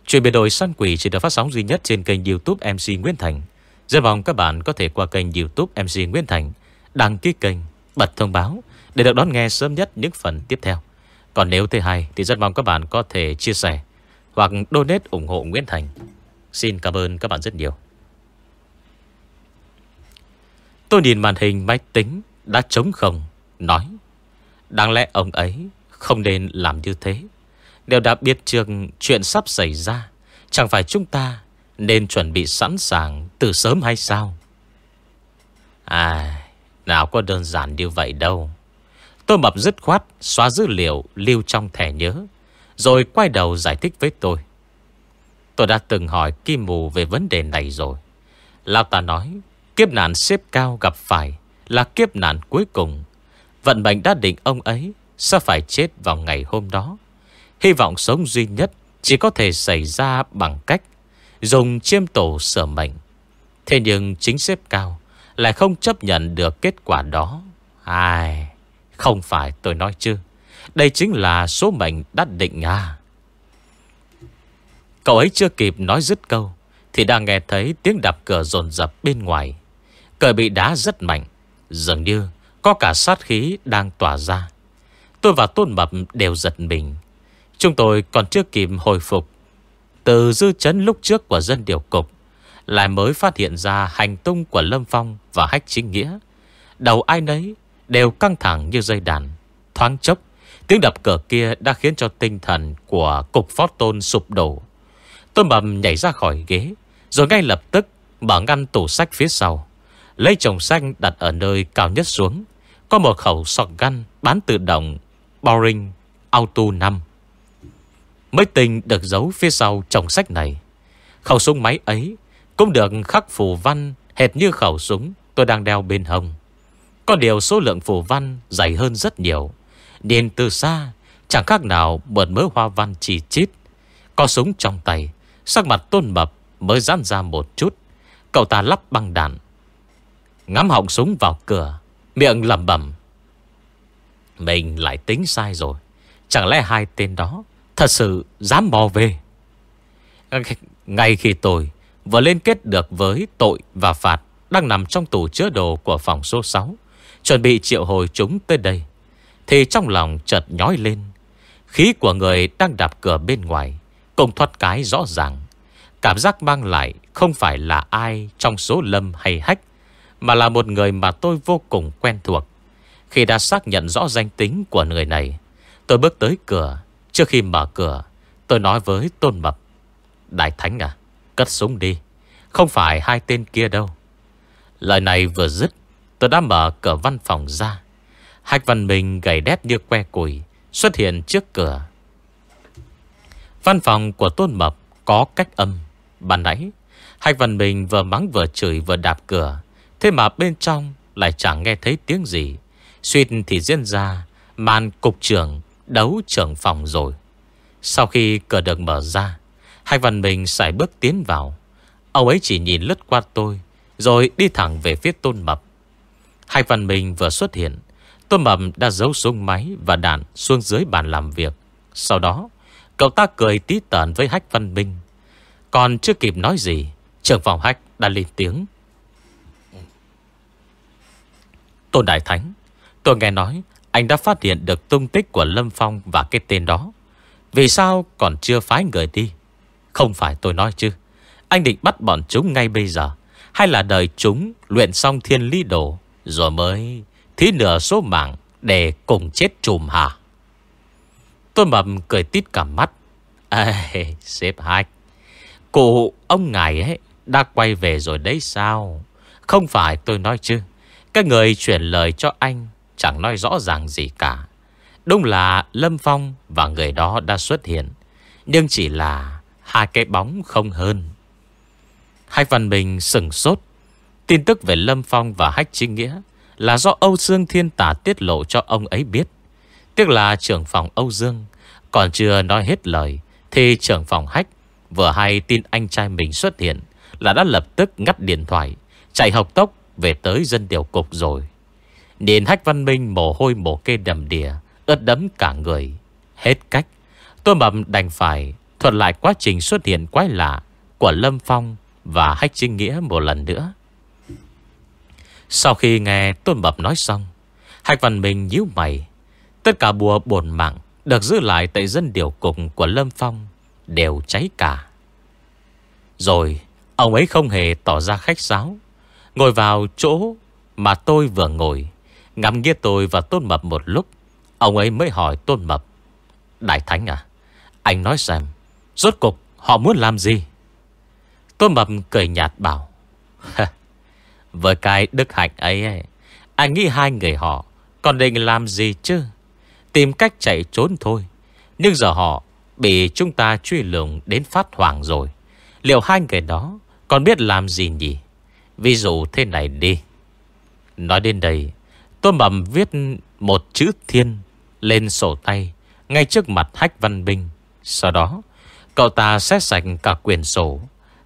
Chuyện biệt đội săn quỷ chỉ được phát sóng duy nhất trên kênh youtube MC Nguyễn Thành. Rất mong các bạn có thể qua kênh youtube MC Nguyễn Thành Đăng ký kênh, bật thông báo Để được đón nghe sớm nhất những phần tiếp theo Còn nếu thấy hay thì rất mong các bạn có thể chia sẻ Hoặc donate ủng hộ Nguyễn Thành Xin cảm ơn các bạn rất nhiều Tôi nhìn màn hình máy tính đã trống không, nói. Đáng lẽ ông ấy không nên làm như thế. Nếu đã biết trường chuyện sắp xảy ra, chẳng phải chúng ta nên chuẩn bị sẵn sàng từ sớm hay sao? À, nào có đơn giản như vậy đâu. Tôi mập dứt khoát, xóa dữ liệu lưu trong thẻ nhớ. Rồi quay đầu giải thích với tôi Tôi đã từng hỏi Kim Mù về vấn đề này rồi Lão ta nói Kiếp nạn xếp cao gặp phải Là kiếp nạn cuối cùng Vận mệnh đã định ông ấy Sẽ phải chết vào ngày hôm đó Hy vọng sống duy nhất Chỉ có thể xảy ra bằng cách Dùng chiêm tổ sửa mệnh Thế nhưng chính xếp cao Lại không chấp nhận được kết quả đó. Ai, Không phải tôi nói chứ. Đây chính là số mệnh đã định à. Cậu ấy chưa kịp nói dứt câu Thì đang nghe thấy tiếng đập cửa rồn rập bên ngoài. Cờ bị đá rất mạnh, Dường như có cả sát khí đang tỏa ra. Tôi và Tôn Mập đều giật mình. Chúng tôi còn chưa kịp hồi phục. Từ dư chấn lúc trước của dân điều cục lại mới phát hiện ra hành tung của Lâm Phong và Hách Chính Nghĩa. Đầu ai nấy đều căng thẳng như dây đàn. Thoáng chốc, Tiếng đập cửa kia đã khiến cho tinh thần của cục phó tôn sụp đổ. Tôn Bầm nhảy ra khỏi ghế, Rồi ngay lập tức mở ngăn tủ sách phía sau, Lấy chồng xanh đặt ở nơi cao nhất xuống. Có một khẩu sọt găn bán tự động Boring Auto 5 Mấy tình được giấu phía sau chồng sách này. Khẩu súng máy ấy cũng được khắc phù văn, Hệt như khẩu súng, tôi đang đeo bên hông. Có điều số lượng phù văn Dày hơn rất nhiều. Nhìn từ xa, Chẳng khác nào một mớ hoa văn chỉ chít. Có súng trong tay, Sắc mặt tôn mập mới giãn ra một chút. Cậu ta lắp băng đạn, Ngắm họng súng vào cửa, Miệng lầm bẩm. Mình lại tính sai rồi, Chẳng lẽ hai tên đó Thật sự dám bò về? Ngay khi tôi Vừa liên kết được với tội và phạt Đang nằm trong tủ chứa đồ của phòng số 6 Chuẩn bị triệu hồi chúng tới đây. Thì trong lòng chợt nhói lên, Khí của người đang đạp cửa bên ngoài Cùng thoát cái rõ ràng. Cảm giác mang lại không phải là ai Trong số lâm hay hách, Mà là một người mà tôi vô cùng quen thuộc. Khi đã xác nhận rõ danh tính của người này, Tôi bước tới cửa. Trước khi mở cửa, Tôi nói với Tôn Mập, Đại Thánh à Cất súng đi Không phải hai tên kia đâu Lời này vừa dứt Tôi đã mở cửa văn phòng ra Hạch văn mình gầy đét như que củi Xuất hiện trước cửa Văn phòng của Tôn Mập có cách âm. Ban nãy, Hạch Văn mình vừa mắng vừa chửi vừa đạp cửa. Thế mà bên trong lại chẳng nghe thấy tiếng gì. Xuyên thì diễn ra màn cục trưởng đấu trưởng phòng rồi. Sau khi cửa được mở ra, Hai Văn Bình xài bước tiến vào. Ông ấy chỉ nhìn lướt qua tôi, rồi đi thẳng về phía Tôn Mập. Hai Văn Bình vừa xuất hiện, Tôn Mập đã giấu súng máy và đạn xuống dưới bàn làm việc. Sau đó, Cậu ta cười tí tợn với Hách Văn Minh Còn chưa kịp nói gì Trưởng phòng Hách đã lên tiếng Tôn Đại Thánh Tôi nghe nói Anh đã phát hiện được tung tích của Lâm Phong Và cái tên đó Vì sao còn chưa phái người đi không phải tôi nói chứ Anh định bắt bọn chúng ngay bây giờ Hay là đợi chúng luyện xong thiên lý đồ Rồi mới Thí nửa số mạng Để cùng chết chùm hả Tôi mầm cười tít cả mắt. Ê, sếp hạch. Cụ ông ngài ấy đã quay về rồi đấy sao? Không phải tôi nói chứ. Cái người chuyển lời cho anh chẳng nói rõ ràng gì cả. Đúng là Lâm Phong và người đó đã xuất hiện. Nhưng chỉ là hai cái bóng không hơn. Hách Văn Bình sừng sốt. Tin tức về Lâm Phong và Hách Chính Nghĩa là do Âu Dương Thiên Tả tiết lộ cho ông ấy biết. Tiếc là trưởng phòng Âu Dương Còn chưa nói hết lời, Thì trưởng phòng hách Vừa hay tin anh trai mình xuất hiện Là đã lập tức ngắt điện thoại, Chạy học tốc về tới dân điều cục rồi Nhìn hách văn minh mồ hôi mồ kê đầm đìa, Ướt đấm cả người Hết cách, Tôi mầm đành phải thuật lại quá trình xuất hiện quái lạ Của Lâm Phong Và Hách Trinh Nghĩa một lần nữa. Sau khi nghe Tôn bập nói xong Hạch Văn Minh nhíu mày. Tất cả bùa bổn mạng Được giữ lại tại dân điều cục của Lâm Phong Đều cháy cả. Rồi, Ông ấy không hề tỏ ra khách sáo. Ngồi vào chỗ Mà tôi vừa ngồi, Ngắm nghĩa tôi và Tôn Mập một lúc, Ông ấy mới hỏi Tôn Mập Đại Thánh à Anh nói xem Rốt cục họ muốn làm gì? Tôi Mập cười nhạt bảo Với cái đức hạnh ấy, ấy Anh nghĩ hai người họ Còn định làm gì chứ? Tìm cách chạy trốn thôi. Nhưng giờ họ Bị chúng ta truy lùng đến phát hoàng rồi. Liệu hai người đó Còn biết làm gì nhỉ? Ví dụ thế này đi. Nói đến đây Tôi mầm viết một chữ thiên Lên sổ tay Ngay trước mặt Hách Văn Binh. Sau đó Cậu ta xét sạch cả quyển sổ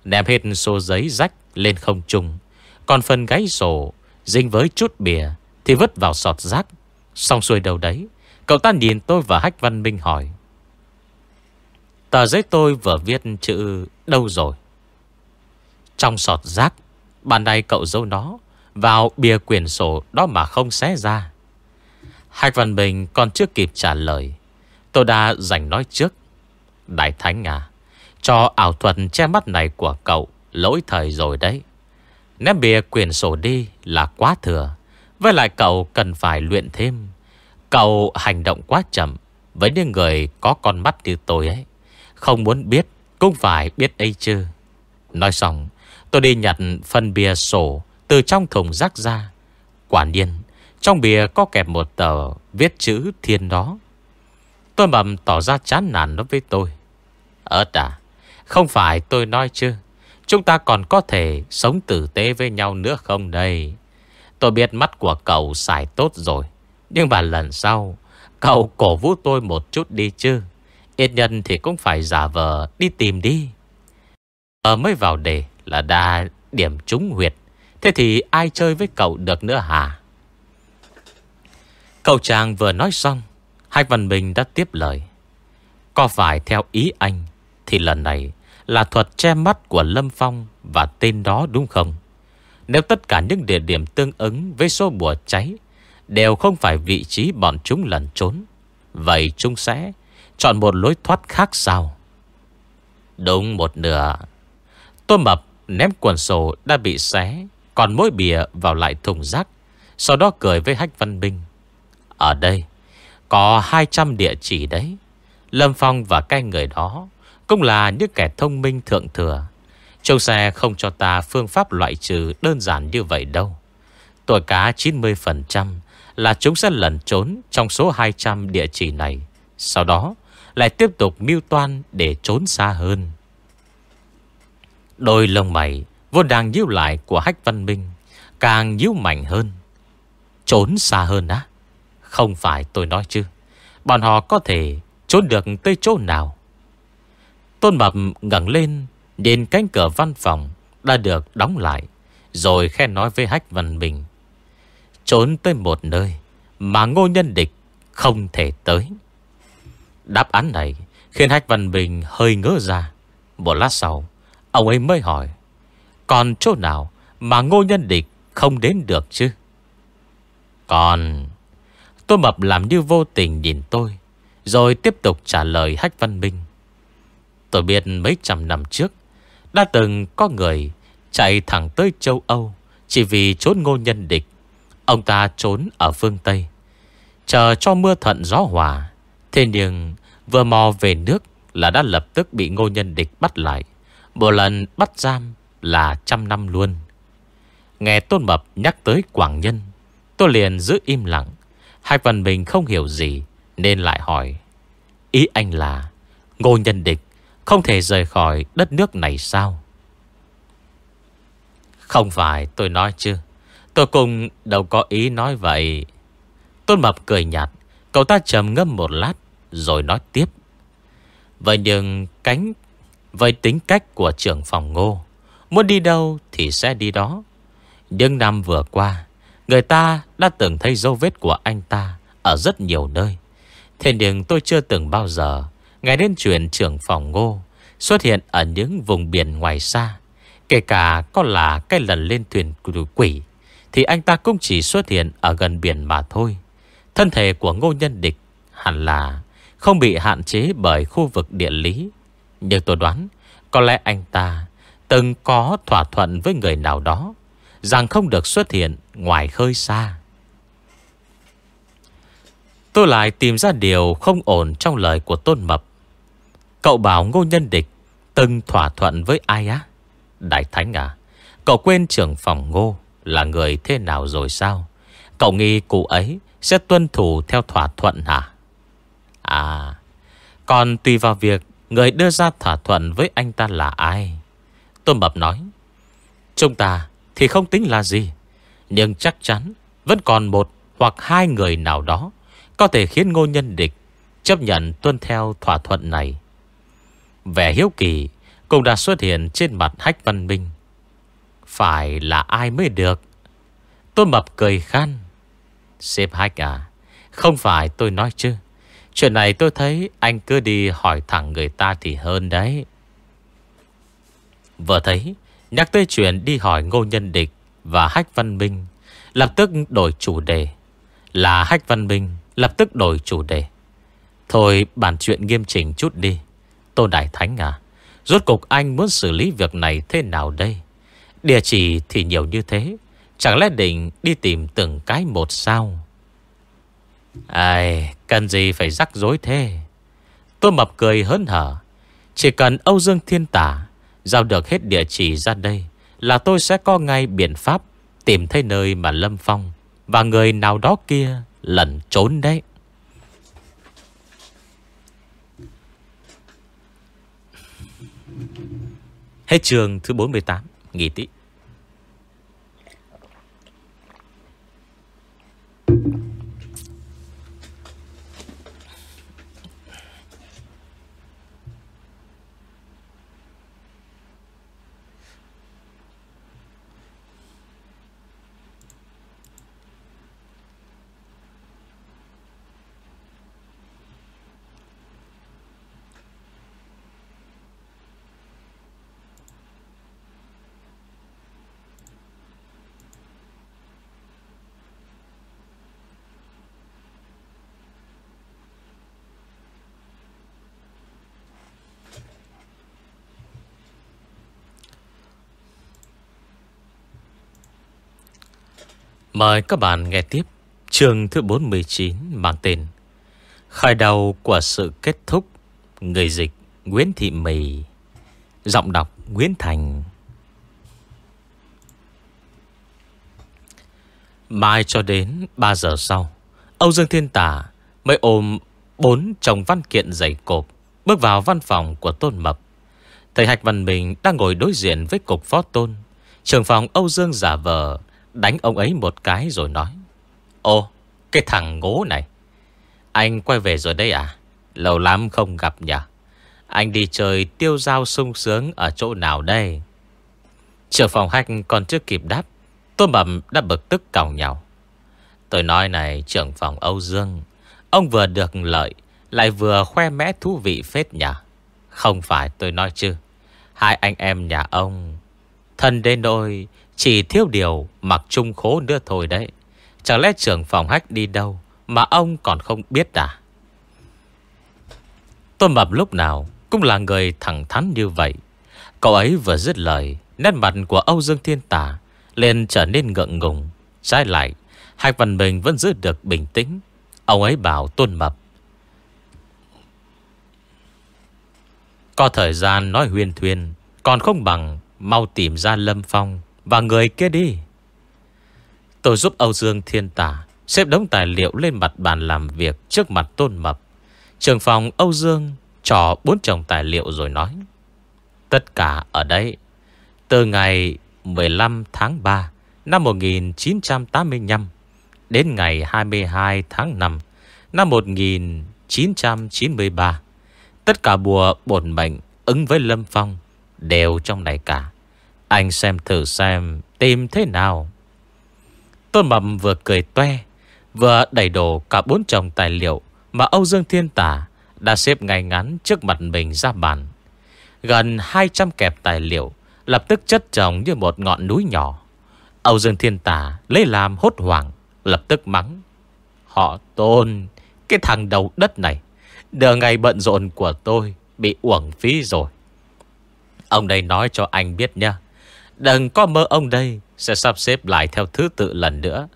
Ném hết số giấy rách lên không trung. Còn phần gáy sổ, Dính với chút bìa, Thì vứt vào sọt rác. Xong xuôi đầu đấy, Cậu ta nhìn tôi và Hách Văn Minh hỏi. Tờ giấy tôi vừa viết chữ đâu rồi? Trong sọt rác, Bàn này cậu giấu nó Vào bìa quyển sổ đó mà không xé ra. Hách Văn Bình còn chưa kịp trả lời, Tôi đã giành nói trước. Đại Thánh à Cho ảo thuật che mắt này của cậu Lỗi thời rồi đấy. Ném bìa quyển sổ đi là quá thừa. Với lại cậu cần phải luyện thêm. Cậu hành động quá chậm, Với những người có con mắt như tôi ấy, Không muốn biết Cũng phải biết ấy chứ. Nói xong, tôi đi nhặt phân bìa sổ Từ trong thùng rác ra. Quả nhiên, Trong bìa có kẹp một tờ Viết chữ thiên đó. Tôi mầm tỏ ra chán nản nó với tôi. Ơt à Không phải tôi nói chứ. Chúng ta còn có thể sống tử tế với nhau nữa không đây? Tôi biết mắt của cậu xài tốt rồi, Nhưng mà lần sau, Cậu cổ vũ tôi một chút đi chứ. Ít nhân thì cũng phải giả vờ Đi tìm đi. Ở mới vào đề là đa điểm trúng huyệt. Thế thì ai chơi với cậu được nữa hả? Cậu chàng vừa nói xong Hai Văn Minh đã tiếp lời. Có phải theo ý anh Thì lần này là thuật che mắt của Lâm Phong Và tên đó đúng không? Nếu tất cả những địa điểm tương ứng Với số bùa cháy Đều không phải vị trí bọn chúng lần trốn, Vậy chúng sẽ Chọn một lối thoát khác sao? Đúng một nửa. Tô mập ném quần sổ đã bị xé, Còn mỗi bìa vào lại thùng rác, Sau đó cười với Hách Văn Binh Ở đây có 200 địa chỉ đấy Lâm Phong và cái người đó Cũng là những kẻ thông minh thượng thừa Châu xe không cho ta phương pháp loại trừ đơn giản như vậy đâu Tội cá 90% là chúng sẽ lẩn trốn trong số 200 địa chỉ này. Sau đó lại tiếp tục mưu toan để trốn xa hơn. Đôi lông mày vốn đang nhíu lại của Hách Văn Minh càng nhíu mạnh hơn. Trốn xa hơn á? Không phải tôi nói chứ. Bọn họ có thể trốn được tới chỗ nào? Tôn Mập ngẩng lên, nhìn cánh cửa văn phòng đã được đóng lại. Rồi khen nói với Hách Văn Bình: Trốn tới một nơi Mà ngô nhân địch không thể tới Đáp án này Khiến Hách Văn Bình hơi ngỡ ra Một lát sau, Ông ấy mới hỏi, Còn chỗ nào mà ngô nhân địch không đến được chứ Còn Tôi mập làm như vô tình nhìn tôi, Rồi tiếp tục trả lời Hách Văn Minh. Tôi biết mấy trăm năm trước, Đã từng có người Chạy thẳng tới châu Âu Chỉ vì trốn ngô nhân địch. Ông ta trốn ở phương Tây, Chờ cho mưa thuận gió hòa. Thế nhưng, vừa mò về nước Là đã lập tức bị ngô nhân địch bắt lại. Một lần bắt giam Là trăm năm luôn. Nghe Tôn Mập nhắc tới Quảng Nhân, Tôi liền giữ im lặng. Hai phần mình không hiểu gì, Nên lại hỏi, Ý anh là, Ngô nhân địch Không thể rời khỏi đất nước này sao? Không phải, tôi nói chứ. Tôi cùng đâu có ý nói vậy. Tôn Mập cười nhạt, Cậu ta trầm ngâm một lát, Rồi nói tiếp, Vậy nhưng cánh, Với tính cách của trưởng phòng ngô, Muốn đi đâu thì sẽ đi đó. Nhưng năm vừa qua Người ta đã từng thấy dấu vết của anh ta Ở rất nhiều nơi. Thế nhưng tôi chưa từng bao giờ Ngày đến chuyện trưởng phòng ngô Xuất hiện ở những vùng biển ngoài xa. Kể cả có là cái lần lên thuyền quỷ, thì anh ta cũng chỉ xuất hiện Ở gần biển mà thôi. Thân thể của ngô nhân địch Hẳn là không bị hạn chế bởi khu vực địa lý. Nhưng tôi đoán Có lẽ anh ta Từng có thỏa thuận với người nào đó, Rằng không được xuất hiện ngoài khơi xa. Tôi lại tìm ra điều không ổn trong lời của Tôn Mập. Cậu bảo ngô nhân địch Từng thỏa thuận với ai á? Đại Thánh à Cậu quên trưởng phòng ngô là người thế nào rồi sao? Cậu nghi cụ ấy sẽ tuân thủ theo thỏa thuận hả? À, Còn tùy vào việc Người đưa ra thỏa thuận với anh ta là ai? Tôn Mập nói Chúng ta thì không tính là gì. Nhưng chắc chắn Vẫn còn một hoặc hai người nào đó Có thể khiến ngô nhân địch Chấp nhận tuân theo thỏa thuận này. Vẻ hiếu kỳ Cũng đã xuất hiện trên mặt Hách Văn Minh. Phải là ai mới được? Tôn Mập cười khan. Xếp Hách à Không phải tôi nói chứ. Chuyện này tôi thấy anh cứ đi hỏi thẳng người ta thì hơn đấy. Vừa thấy Nhắc tới chuyện đi hỏi Ngô Nhân Địch và Hách Văn Minh Lập tức đổi chủ đề. Là Hách Văn Minh Lập tức đổi chủ đề. Thôi bàn chuyện nghiêm chỉnh chút đi. Tôn Đại Thánh à Rốt cục anh muốn xử lý việc này thế nào đây? Địa chỉ thì nhiều như thế, Chẳng lẽ định đi tìm từng cái một sao? Ai, Cần gì phải rắc rối thế? Tôi mập cười hớn hở. Chỉ cần Âu Dương Thiên Tả Giao được hết địa chỉ ra đây là tôi sẽ có ngay biện pháp Tìm thấy nơi mà Lâm Phong Và người nào đó kia lẩn trốn đấy. Hết trường thứ 48 Nghỉ tí Mời các bạn nghe tiếp chương thứ 49 mang tên Khai đầu của sự kết thúc Người dịch Nguyễn Thị Mì. Giọng đọc Nguyễn Thành. Mai cho đến 3 giờ sau, Âu Dương Thiên Tả mới ôm bốn chồng văn kiện dày cộp Bước vào văn phòng của Tôn Mập. Thầy Hạch Văn Bình đang ngồi đối diện với cục phó tôn. Trường phòng Âu Dương giả vờ Đánh ông ấy một cái rồi nói, Ô, cái thằng ngố này, Anh quay về rồi đấy à? Lâu lắm không gặp nhỉ Anh đi chơi tiêu dao sung sướng Ở chỗ nào đây? Trưởng phòng hách còn chưa kịp đáp Tôi mầm đã bực tức cào nhau. Tôi nói này, trưởng phòng Âu Dương, Ông vừa được lợi, Lại vừa khoe mẽ thú vị phết nhỉ Không phải tôi nói chứ, Hai anh em nhà ông, Thân đến nỗi chỉ thiếu điều mặc trung khố nữa thôi đấy. Chẳng lẽ trưởng phòng hách đi đâu Mà ông còn không biết à? Tôn Mập lúc nào Cũng là người thẳng thắn như vậy. Cậu ấy vừa dứt lời, Nét mặt của Âu Dương Thiên tà lên trở nên ngượng ngùng. Trái lại, Hạch Văn Bình vẫn giữ được bình tĩnh. Ông ấy bảo Tôn Mập, Có thời gian nói huyền thuyền Còn không bằng Mau tìm ra Lâm Phong và người kia đi. Tôi giúp Âu Dương Thiên Tả Xếp đống tài liệu lên mặt bàn làm việc Trước mặt Tôn Mập. Trường phòng Âu Dương Trò bốn chồng tài liệu rồi nói, Tất cả ở đây, Từ ngày 15 tháng 3 Năm 1985 Đến ngày 22 tháng 5 Năm 1993 Tất cả bùa bổn mệnh Ứng với Lâm Phong Đều trong này cả anh xem thử xem Tìm thế nào. Tôn Mậm vừa cười toe, Vừa đẩy đổ cả bốn chồng tài liệu Mà Âu Dương Thiên Tả Đã xếp ngay ngắn trước mặt mình ra bàn. Gần 200 kẹp tài liệu, Lập tức chất chồng như một ngọn núi nhỏ. Âu Dương Thiên Tả lấy làm hốt hoảng, Lập tức mắng. Họ tôn, Cái thằng đầu đất này, Đờ ngày bận rộn của tôi, Bị uổng phí rồi. Ông đây nói cho anh biết nha Đừng có mơ ông đây, Sẽ sắp xếp lại theo thứ tự lần nữa.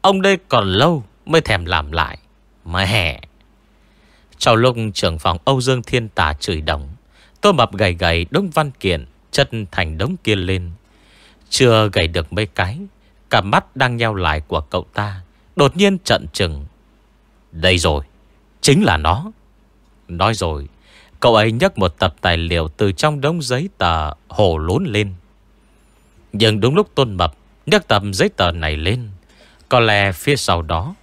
Ông đây còn lâu mới thèm làm lại. Mẹ Trong lúc trưởng phòng Âu Dương Thiên Tà chửi đồng, Tô mập gầy gầy đống văn kiện Chất thành đống kia lên. Chưa gầy được mấy cái, Cả mắt đang nheo lại của cậu ta, Đột nhiên trận trừng. Đây rồi, Chính là nó. Nói rồi, Cậu ấy nhấc một tập tài liệu Từ trong đống giấy tờ hồ lốn lên. Nhưng đúng lúc Tôn Mập, nhấc tập giấy tờ này lên. Có lẽ phía sau đó,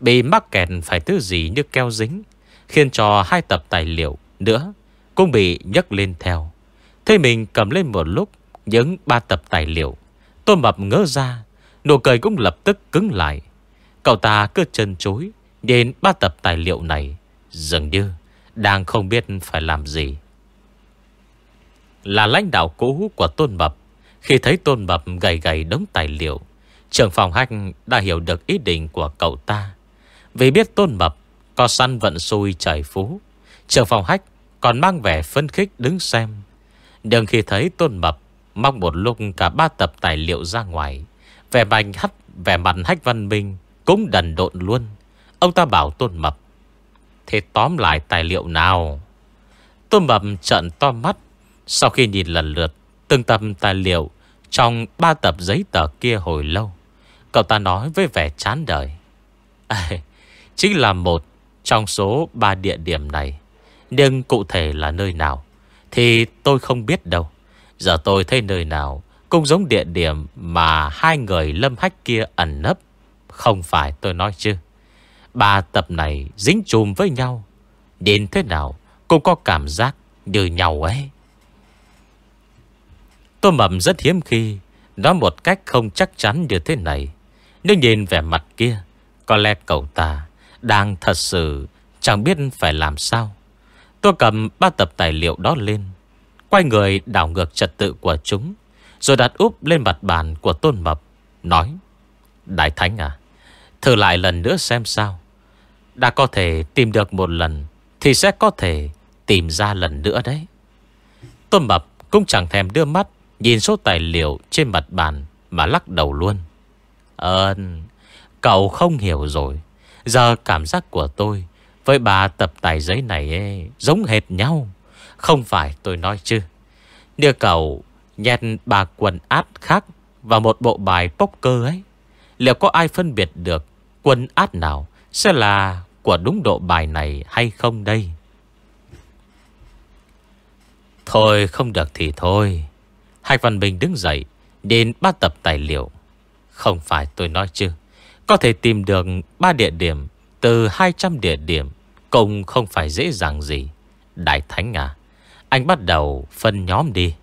Bị mắc kẹt phải thứ gì như keo dính, Khiến cho hai tập tài liệu nữa Cũng bị nhấc lên theo. Thế mình cầm lên một lúc, Những ba tập tài liệu, Tôn Mập ngỡ ra, Nụ cười cũng lập tức cứng lại. Cậu ta cứ chân chối đến ba tập tài liệu này, Dường như đang không biết phải làm gì. Là lãnh đạo cũ của Tôn Mập khi thấy Tôn Mập gầy gầy đống tài liệu, Trưởng phòng hách đã hiểu được ý định của cậu ta. Vì biết Tôn Mập Có săn vận xui trời phú, Trưởng phòng hách còn mang vẻ phân khích đứng xem. Nhưng khi thấy Tôn Mập Móc một lúc cả ba tập tài liệu ra ngoài, Vẻ mặt hắt, Vẻ mặt hách văn minh Cũng đần độn luôn. Ông ta bảo Tôn Mập, Thế tóm lại tài liệu nào? Tôn Mập trận to mắt, Sau khi nhìn lần lượt Từng tập tài liệu Trong ba tập giấy tờ kia hồi lâu. Cậu ta nói với vẻ chán đời. À, Chính là một Trong số ba địa điểm này. Nhưng cụ thể là nơi nào Thì tôi không biết đâu. Giờ tôi thấy nơi nào Cũng giống địa điểm mà hai người lâm hách kia ẩn nấp. Không phải tôi nói chứ. Ba tập này dính chùm với nhau. Đến thế nào Cũng có cảm giác như nhau ấy. Tô mầm rất hiếm khi Nói một cách không chắc chắn như thế này. Nếu nhìn vẻ mặt kia, Có lẽ cậu ta Đang thật sự chẳng biết phải làm sao. Tôi cầm ba tập tài liệu đó lên, Quay người đảo ngược trật tự của chúng, Rồi đặt úp lên mặt bàn của Tôn Mập, Nói, Đại Thánh à Thử lại lần nữa xem sao. Đã có thể tìm được một lần Thì sẽ có thể tìm ra lần nữa đấy. Tôn Mập cũng chẳng thèm đưa mắt Nhìn số tài liệu trên mặt bàn Mà lắc đầu luôn. Ơn Cậu không hiểu rồi. Giờ cảm giác của tôi Với bà tập tài giấy này ấy, Giống hệt nhau. Không phải tôi nói chứ. Đưa cậu nhét bà quần át khác Vào một bộ bài poker ấy Liệu có ai phân biệt được quần át nào Sẽ là của đúng độ bài này hay không đây? Thôi không được thì thôi. Hạch Văn Bình đứng dậy, Đến ba tập tài liệu. Không phải tôi nói chứ, Có thể tìm được ba địa điểm, Từ 200 địa điểm, Cũng không phải dễ dàng gì. Đại Thánh à Anh bắt đầu phân nhóm đi.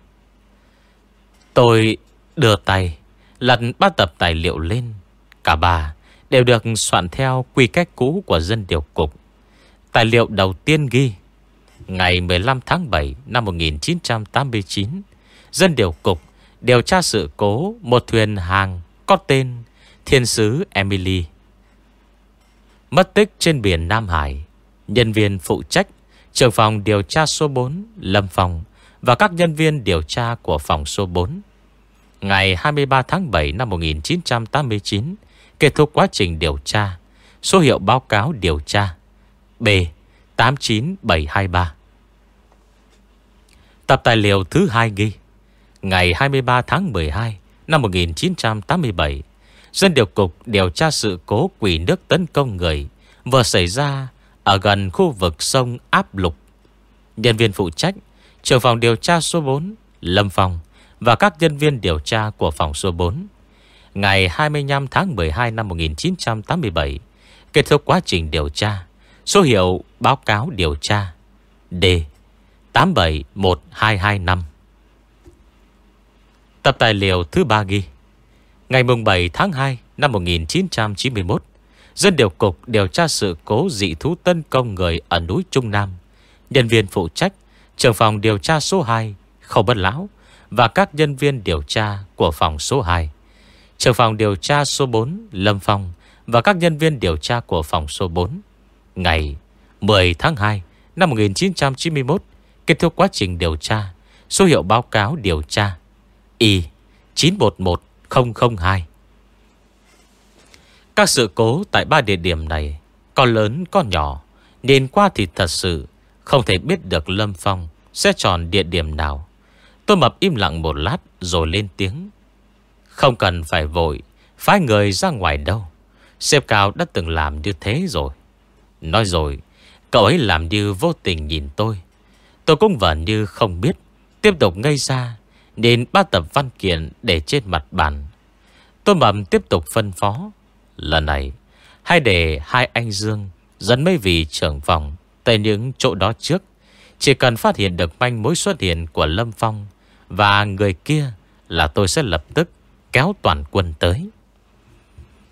Tôi đưa tay, Lật ba tập tài liệu lên. Cả ba đều được soạn theo quy cách cũ của dân điều cục. Tài liệu đầu tiên ghi, Ngày 15 tháng 7 năm 1989 Dân điều cục, điều tra sự cố một thuyền hàng có tên Thiên sứ Emily. Mất tích trên biển Nam Hải, Nhân viên phụ trách, Trưởng phòng điều tra số 4 Lâm Phòng, Và các nhân viên điều tra của phòng số 4 Ngày 23 tháng 7 năm 1989 Kết thúc quá trình điều tra. Số hiệu báo cáo điều tra, B 89723 Tập tài liệu thứ hai ghi. Ngày 23 tháng 12 năm 1987 Dân điều cục điều tra sự cố quỷ nước tấn công người Vừa xảy ra ở gần khu vực sông Áp Lục. Nhân viên phụ trách, Trưởng phòng điều tra số 4 Lâm Phòng Và các nhân viên điều tra của phòng số 4 Ngày 25 tháng 12 năm 1987 Kết thúc quá trình điều tra. Số hiệu báo cáo điều tra D 871225 Tập tài liệu thứ ba ghi, Ngày 7 tháng 2 năm 1991 Dân điều cục điều tra sự cố dị thú tấn công người ở núi Trung Nam, Nhân viên phụ trách, Trưởng phòng điều tra số 2 Khẩu Bất Lão, Và các nhân viên điều tra của phòng số 2 Trưởng phòng điều tra số 4 Lâm Phong, Và các nhân viên điều tra của phòng số 4 Ngày 10 tháng 2 năm 1991 Kết thúc quá trình điều tra, Số hiệu báo cáo điều tra. Y 911002 Các sự cố tại ba địa điểm này, Có lớn, có nhỏ Nên qua thì thật sự Không thể biết được Lâm Phong Sẽ chọn địa điểm nào. Tôi mập im lặng một lát Rồi lên tiếng. Không cần phải vội, Phái người ra ngoài đâu. Sếp cao đã từng làm như thế rồi. Nói rồi, Cậu ấy làm như vô tình nhìn tôi. Tôi cũng vẫn như không biết, Tiếp tục ngây ra nên ba tập văn kiện để trên mặt bàn. Tôi mầm tiếp tục phân phó. Lần này hãy để hai anh Dương Dẫn mấy vị trưởng phòng Tại những chỗ đó trước. Chỉ cần phát hiện được manh mối xuất hiện của Lâm Phong Và người kia Là tôi sẽ lập tức kéo toàn quân tới.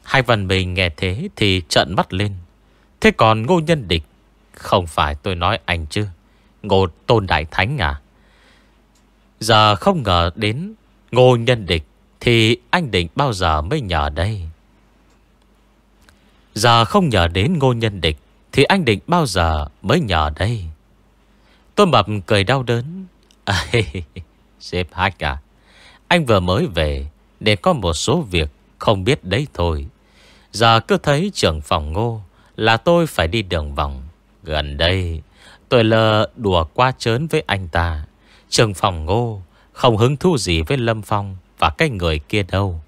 Hai văn mình nghe thế Thì trận mắt lên. Thế còn ngô nhân địch, Không phải tôi nói anh chứ. Ngô tôn đại thánh à? Giờ không ngờ đến Ngô nhân địch Thì anh định bao giờ mới nhờ đây? Giờ không nhờ đến ngô nhân địch Thì anh định bao giờ mới nhờ đây? Tôi mập cười đau đớn. À, Sếp Hách à? Anh vừa mới về Để có một số việc không biết đấy thôi. Giờ cứ thấy trưởng phòng ngô Là tôi phải đi đường vòng. Gần đây Tôi lờ đùa qua chớn với anh ta. Trường phòng ngô Không hứng thú gì với Lâm Phong Và cái người kia đâu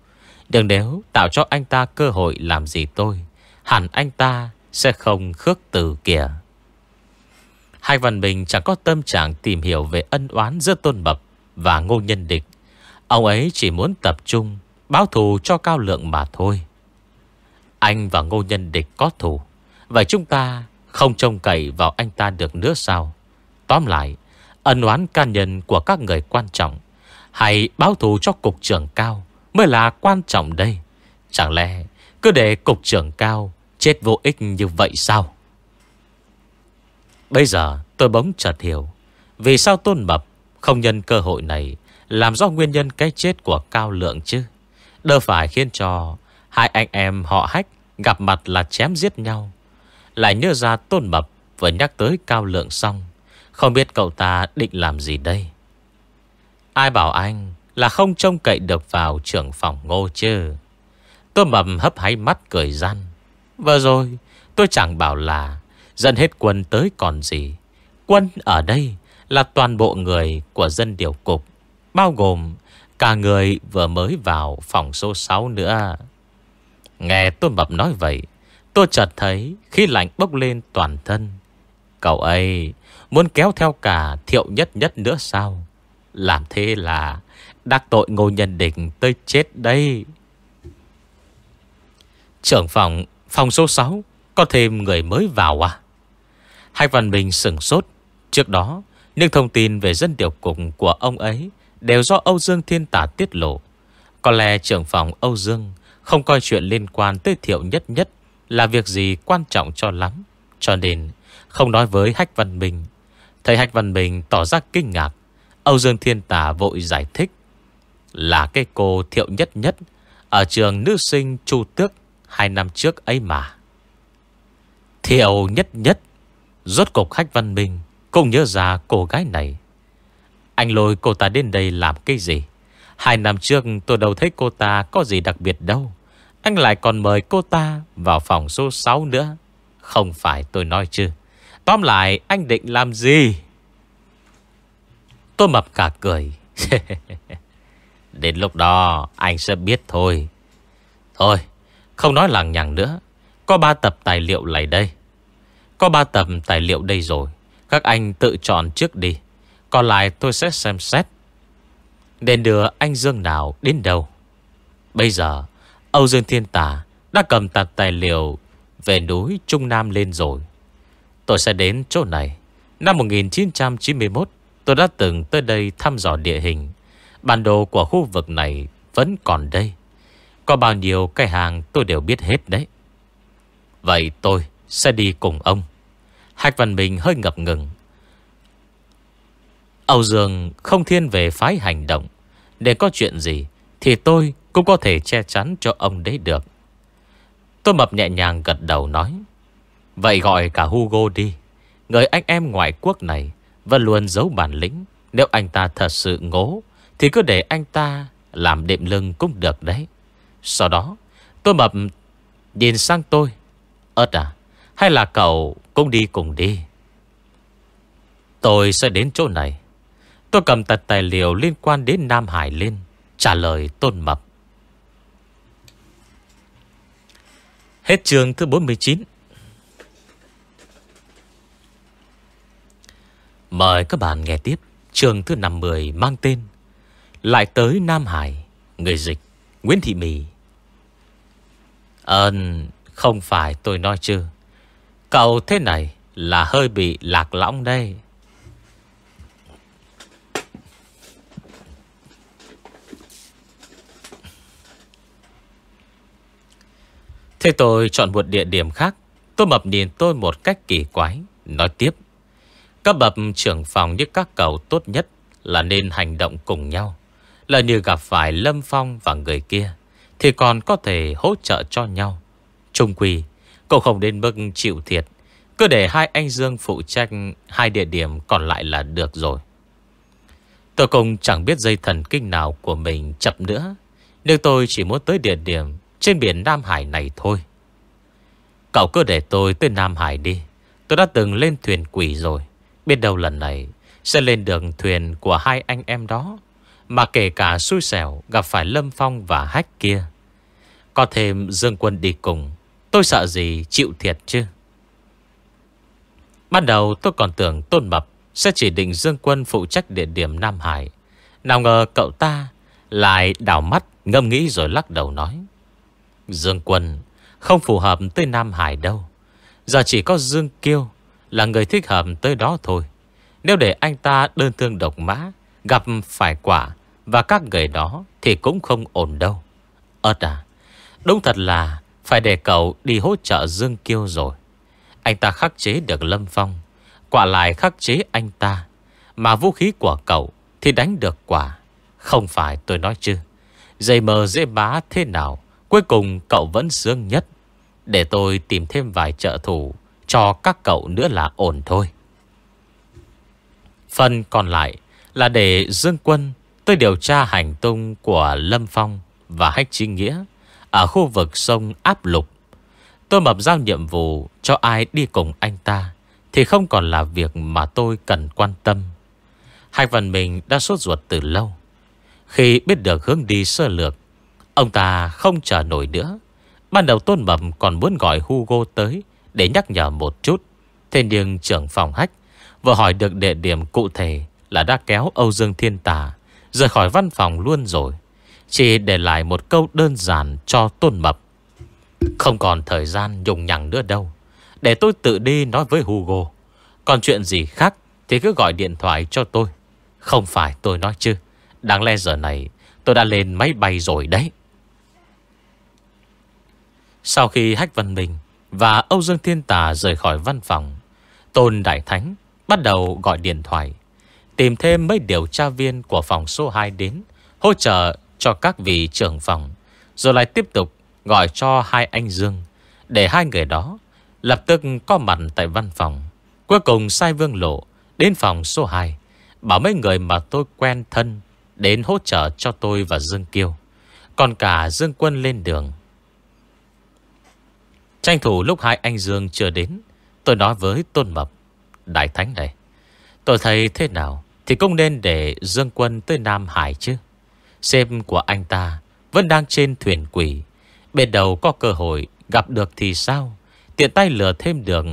Đừng nếu tạo cho anh ta cơ hội làm gì tôi Hẳn anh ta sẽ không khước từ kìa Hai Văn Bình chẳng có tâm trạng tìm hiểu về ân oán giữa Tôn Bập và Ngô Nhân Địch. Ông ấy chỉ muốn tập trung báo thù cho Cao Lượng mà thôi. Anh và Ngô Nhân Địch có thù. Vậy chúng ta không trông cậy vào anh ta được nữa sao? Tóm lại, ân oán cá nhân của các người quan trọng, hay báo thù cho cục trưởng cao mới là quan trọng đây. Chẳng lẽ cứ để cục trưởng cao chết vô ích như vậy sao? Bây giờ tôi bỗng chợt hiểu Vì sao Tôn Mập không nhân cơ hội này Làm do nguyên nhân cái chết của Cao Lượng chứ Đỡ phải khiến cho Hai anh em họ hách Gặp mặt là chém giết nhau Lại nhớ ra Tôn Mập Vừa nhắc tới Cao Lượng xong không biết cậu ta định làm gì đây? Ai bảo anh Là không trông cậy được vào trưởng phòng ngô chứ? Tôn mầm hấp háy mắt cười gian Vừa rồi, tôi chẳng bảo là dân hết quân tới còn gì. Quân ở đây là toàn bộ người của dân điều cục, Bao gồm cả người vừa mới vào phòng số 6 nữa. Nghe tôi mập nói vậy, Tôi chợt thấy khí lạnh bốc lên toàn thân. Cậu ấy muốn kéo theo cả thiệu nhất nhất nữa sao? Làm thế là đắc tội ngô nhân định tới chết đây. Trưởng phòng Phòng số 6 Có thêm người mới vào à? Hai Văn mình sửng sốt. Trước đó, Những thông tin về dân điều cục của ông ấy Đều do Âu Dương Thiên Tả tiết lộ. Có lẽ trưởng phòng Âu Dương Không coi chuyện liên quan tới thiệu nhất nhất Là việc gì quan trọng cho lắm, Cho nên không nói với Hách Văn Minh Thầy Hạch Văn bình tỏ ra kinh ngạc, Âu Dương Thiên Tả vội giải thích, Là cái cô thiệu nhất nhất Ở trường nữ sinh Chu Tước Hai năm trước ấy mà. Thiệu nhất nhất? Rốt cục khách văn minh Cũng nhớ ra cô gái này. Anh lôi cô ta đến đây làm cái gì? Hai năm trước tôi đâu thấy cô ta có gì đặc biệt đâu. Anh lại còn mời cô ta vào phòng số 6 nữa. Không phải tôi nói chứ. Tóm lại, anh định làm gì? Tôi mập cả cười. Đến lúc đó, anh sẽ biết thôi. Thôi, Không nói lằng nhằng nữa. Có ba tập tài liệu lại đây. Có ba tập tài liệu đây rồi. Các anh tự chọn trước đi. Còn lại tôi sẽ xem xét. Nên đưa anh Dương nào đến đâu? Bây giờ, Âu Dương Thiên Tả Đã cầm tập tài liệu Về núi Trung Nam lên rồi. Tôi sẽ đến chỗ này Năm 1991 Tôi đã từng tới đây thăm dò địa hình Bản đồ của khu vực này Vẫn còn đây Có bao nhiêu cái hàng tôi đều biết hết đấy Vậy tôi sẽ đi cùng ông. Hạch Văn Bình hơi ngập ngừng. Âu Dương không thiên về phái hành động. Để có chuyện gì thì tôi cũng có thể che chắn cho ông đấy được. Tôi mập nhẹ nhàng gật đầu nói. Vậy gọi cả Hugo đi. Người anh em ngoại quốc này vẫn luôn giấu bản lĩnh. Nếu anh ta thật sự ngố, thì cứ để anh ta làm đệm lưng cũng được đấy. Sau đó, tôi mập nhìn sang tôi. Ơt à hay là cậu cũng đi cùng đi Tôi sẽ đến chỗ này Tôi cầm tật tài liệu liên quan đến Nam Hải lên, Trả lời Tôn Mập Hết chương thứ 49 Mời các bạn nghe tiếp chương thứ 50 mang tên Lại tới Nam Hải, Người dịch Nguyễn Thị Mì. Ơn Không phải tôi nói chứ. Cậu thế này là hơi bị lạc lõng đây. Thế tôi chọn một địa điểm khác. Tôi mập nhìn tôi một cách kỳ quái. Nói tiếp. Các bậc trưởng phòng như các cậu tốt nhất Là nên hành động cùng nhau. Là như gặp phải Lâm Phong và người kia, Thì còn có thể hỗ trợ cho nhau. Trung quỳ Cậu không đến mức chịu thiệt. Cứ để hai anh Dương phụ trách Hai địa điểm còn lại là được rồi. Tôi cũng chẳng biết dây thần kinh nào của mình chập nữa, Nhưng tôi chỉ muốn tới địa điểm Trên biển Nam Hải này thôi. Cậu cứ để tôi tới Nam Hải đi. Tôi đã từng lên thuyền quỷ rồi. Biết đâu lần này Sẽ lên đường thuyền của hai anh em đó, Mà kể cả xui xẻo Gặp phải Lâm Phong và Hách kia. Có thêm Dương Quân đi cùng, Tôi sợ gì chịu thiệt chứ? Ban đầu tôi còn tưởng Tôn Mập Sẽ chỉ định Dương Quân phụ trách địa điểm Nam Hải. Nào ngờ cậu ta Lại đảo mắt ngâm nghĩ rồi lắc đầu nói, Dương Quân, Không phù hợp tới Nam Hải đâu. Giờ chỉ có Dương Kiêu là người thích hợp tới đó thôi. Nếu để anh ta đơn thương độc mã, Gặp phải quả Và các người đó Thì cũng không ổn đâu. Ơt à Đúng thật là Phải để cậu đi hỗ trợ Dương Kiêu rồi. Anh ta khắc chế được Lâm Phong, Quả lại khắc chế anh ta, Mà vũ khí của cậu Thì đánh được quả. Không phải tôi nói chứ Dây mờ dễ bá thế nào, Cuối cùng cậu vẫn sướng nhất. Để tôi tìm thêm vài trợ thủ cho các cậu nữa là ổn thôi. Phần còn lại Là để Dương Quân Tôi điều tra hành tung của Lâm Phong Và Hách Chí Nghĩa Ở khu vực sông Áp Lục. Tôi mập giao nhiệm vụ Cho ai đi cùng anh ta Thì không còn là việc mà tôi cần quan tâm. Hai phần mình đã sốt ruột từ lâu. Khi biết được hướng đi sơ lược, Ông ta không chờ nổi nữa. Ban đầu Tôn Mập còn muốn gọi Hugo tới để nhắc nhở một chút. Thế nhưng trưởng phòng hách Vừa hỏi được địa điểm cụ thể Là đã kéo Âu Dương Thiên Tà Rời khỏi văn phòng luôn rồi. Chỉ để lại một câu đơn giản cho Tôn Mập. Không còn thời gian nhùng nhằng nữa đâu. Để tôi tự đi nói với Hugo. Còn chuyện gì khác Thì cứ gọi điện thoại cho tôi. Không phải tôi nói chứ. Đáng lẽ giờ này tôi đã lên máy bay rồi đấy. Sau khi Hách Văn Minh và Âu Dương Thiên Tà rời khỏi văn phòng, Tôn Đại Thánh bắt đầu gọi điện thoại, tìm thêm mấy điều tra viên của phòng số 2 đến, hỗ trợ cho các vị trưởng phòng, rồi lại tiếp tục gọi cho hai anh Dương, để hai người đó lập tức có mặt tại văn phòng. Cuối cùng sai Vương Lộ đến phòng số 2, bảo mấy người mà tôi quen thân đến hỗ trợ cho tôi và Dương Kiêu. Còn cả Dương Quân lên đường Tranh thủ lúc hai anh Dương chưa đến, Tôi nói với Tôn Mập, Đại Thánh này, Tôi thấy thế nào? Thì cũng nên để Dương Quân tới Nam Hải chứ. Xem của anh ta Vẫn đang trên thuyền quỷ, Bên đầu có cơ hội gặp được thì sao? Tiện tay lừa thêm được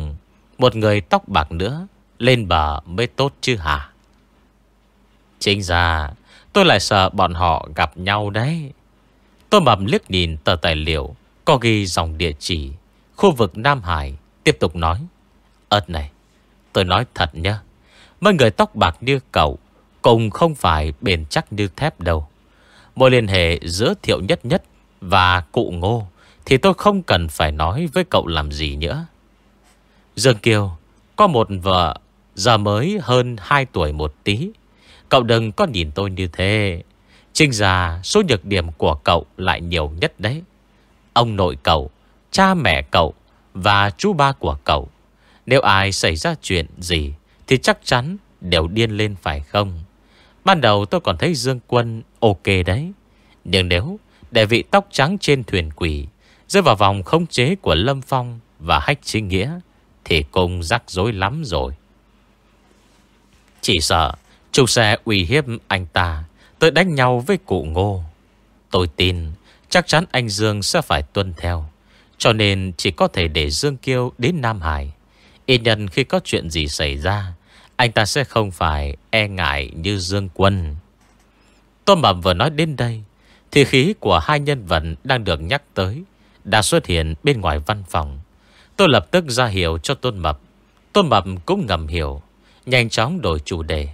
Một người tóc bạc nữa, Lên bờ mới tốt chứ hả? Chính ra, Tôi lại sợ bọn họ gặp nhau đấy. Tôi mập liếc nhìn tờ tài liệu, Có ghi dòng địa chỉ. Khu vực Nam Hải Tiếp tục nói Ơt này, Tôi nói thật nhá, Mấy người tóc bạc như cậu Cùng không phải bền chắc như thép đâu. Mối liên hệ giữa thiệu nhất nhất Và cụ ngô Thì tôi không cần phải nói với cậu làm gì nữa. Dương Kiều, Có một vợ Giờ mới hơn 2 tuổi một tí. Cậu đừng có nhìn tôi như thế. Trinh già số nhược điểm của cậu lại nhiều nhất đấy. Ông nội cậu cha mẹ cậu và chú ba của cậu. Nếu ai xảy ra chuyện gì thì chắc chắn đều điên lên phải không? Ban đầu tôi còn thấy Dương Quân ok đấy. Nhưng nếu để vị tóc trắng trên thuyền quỷ rơi vào vòng không chế của Lâm Phong và Hách Chính Nghĩa, thì cũng rắc rối lắm rồi. Chỉ sợ chủ xe uy hiếp anh ta tới đánh nhau với cụ ngô. Tôi tin chắc chắn anh Dương sẽ phải tuân theo. Cho nên chỉ có thể để Dương Kiêu đến Nam Hải. Ít nhân khi có chuyện gì xảy ra, Anh ta sẽ không phải e ngại như Dương Quân. Tôn Mập vừa nói đến đây, Thì khí của hai nhân vật đang được nhắc tới Đã xuất hiện bên ngoài văn phòng. Tôi lập tức ra hiệu cho Tôn Mập. Tôn Mập cũng ngầm hiểu, Nhanh chóng đổi chủ đề.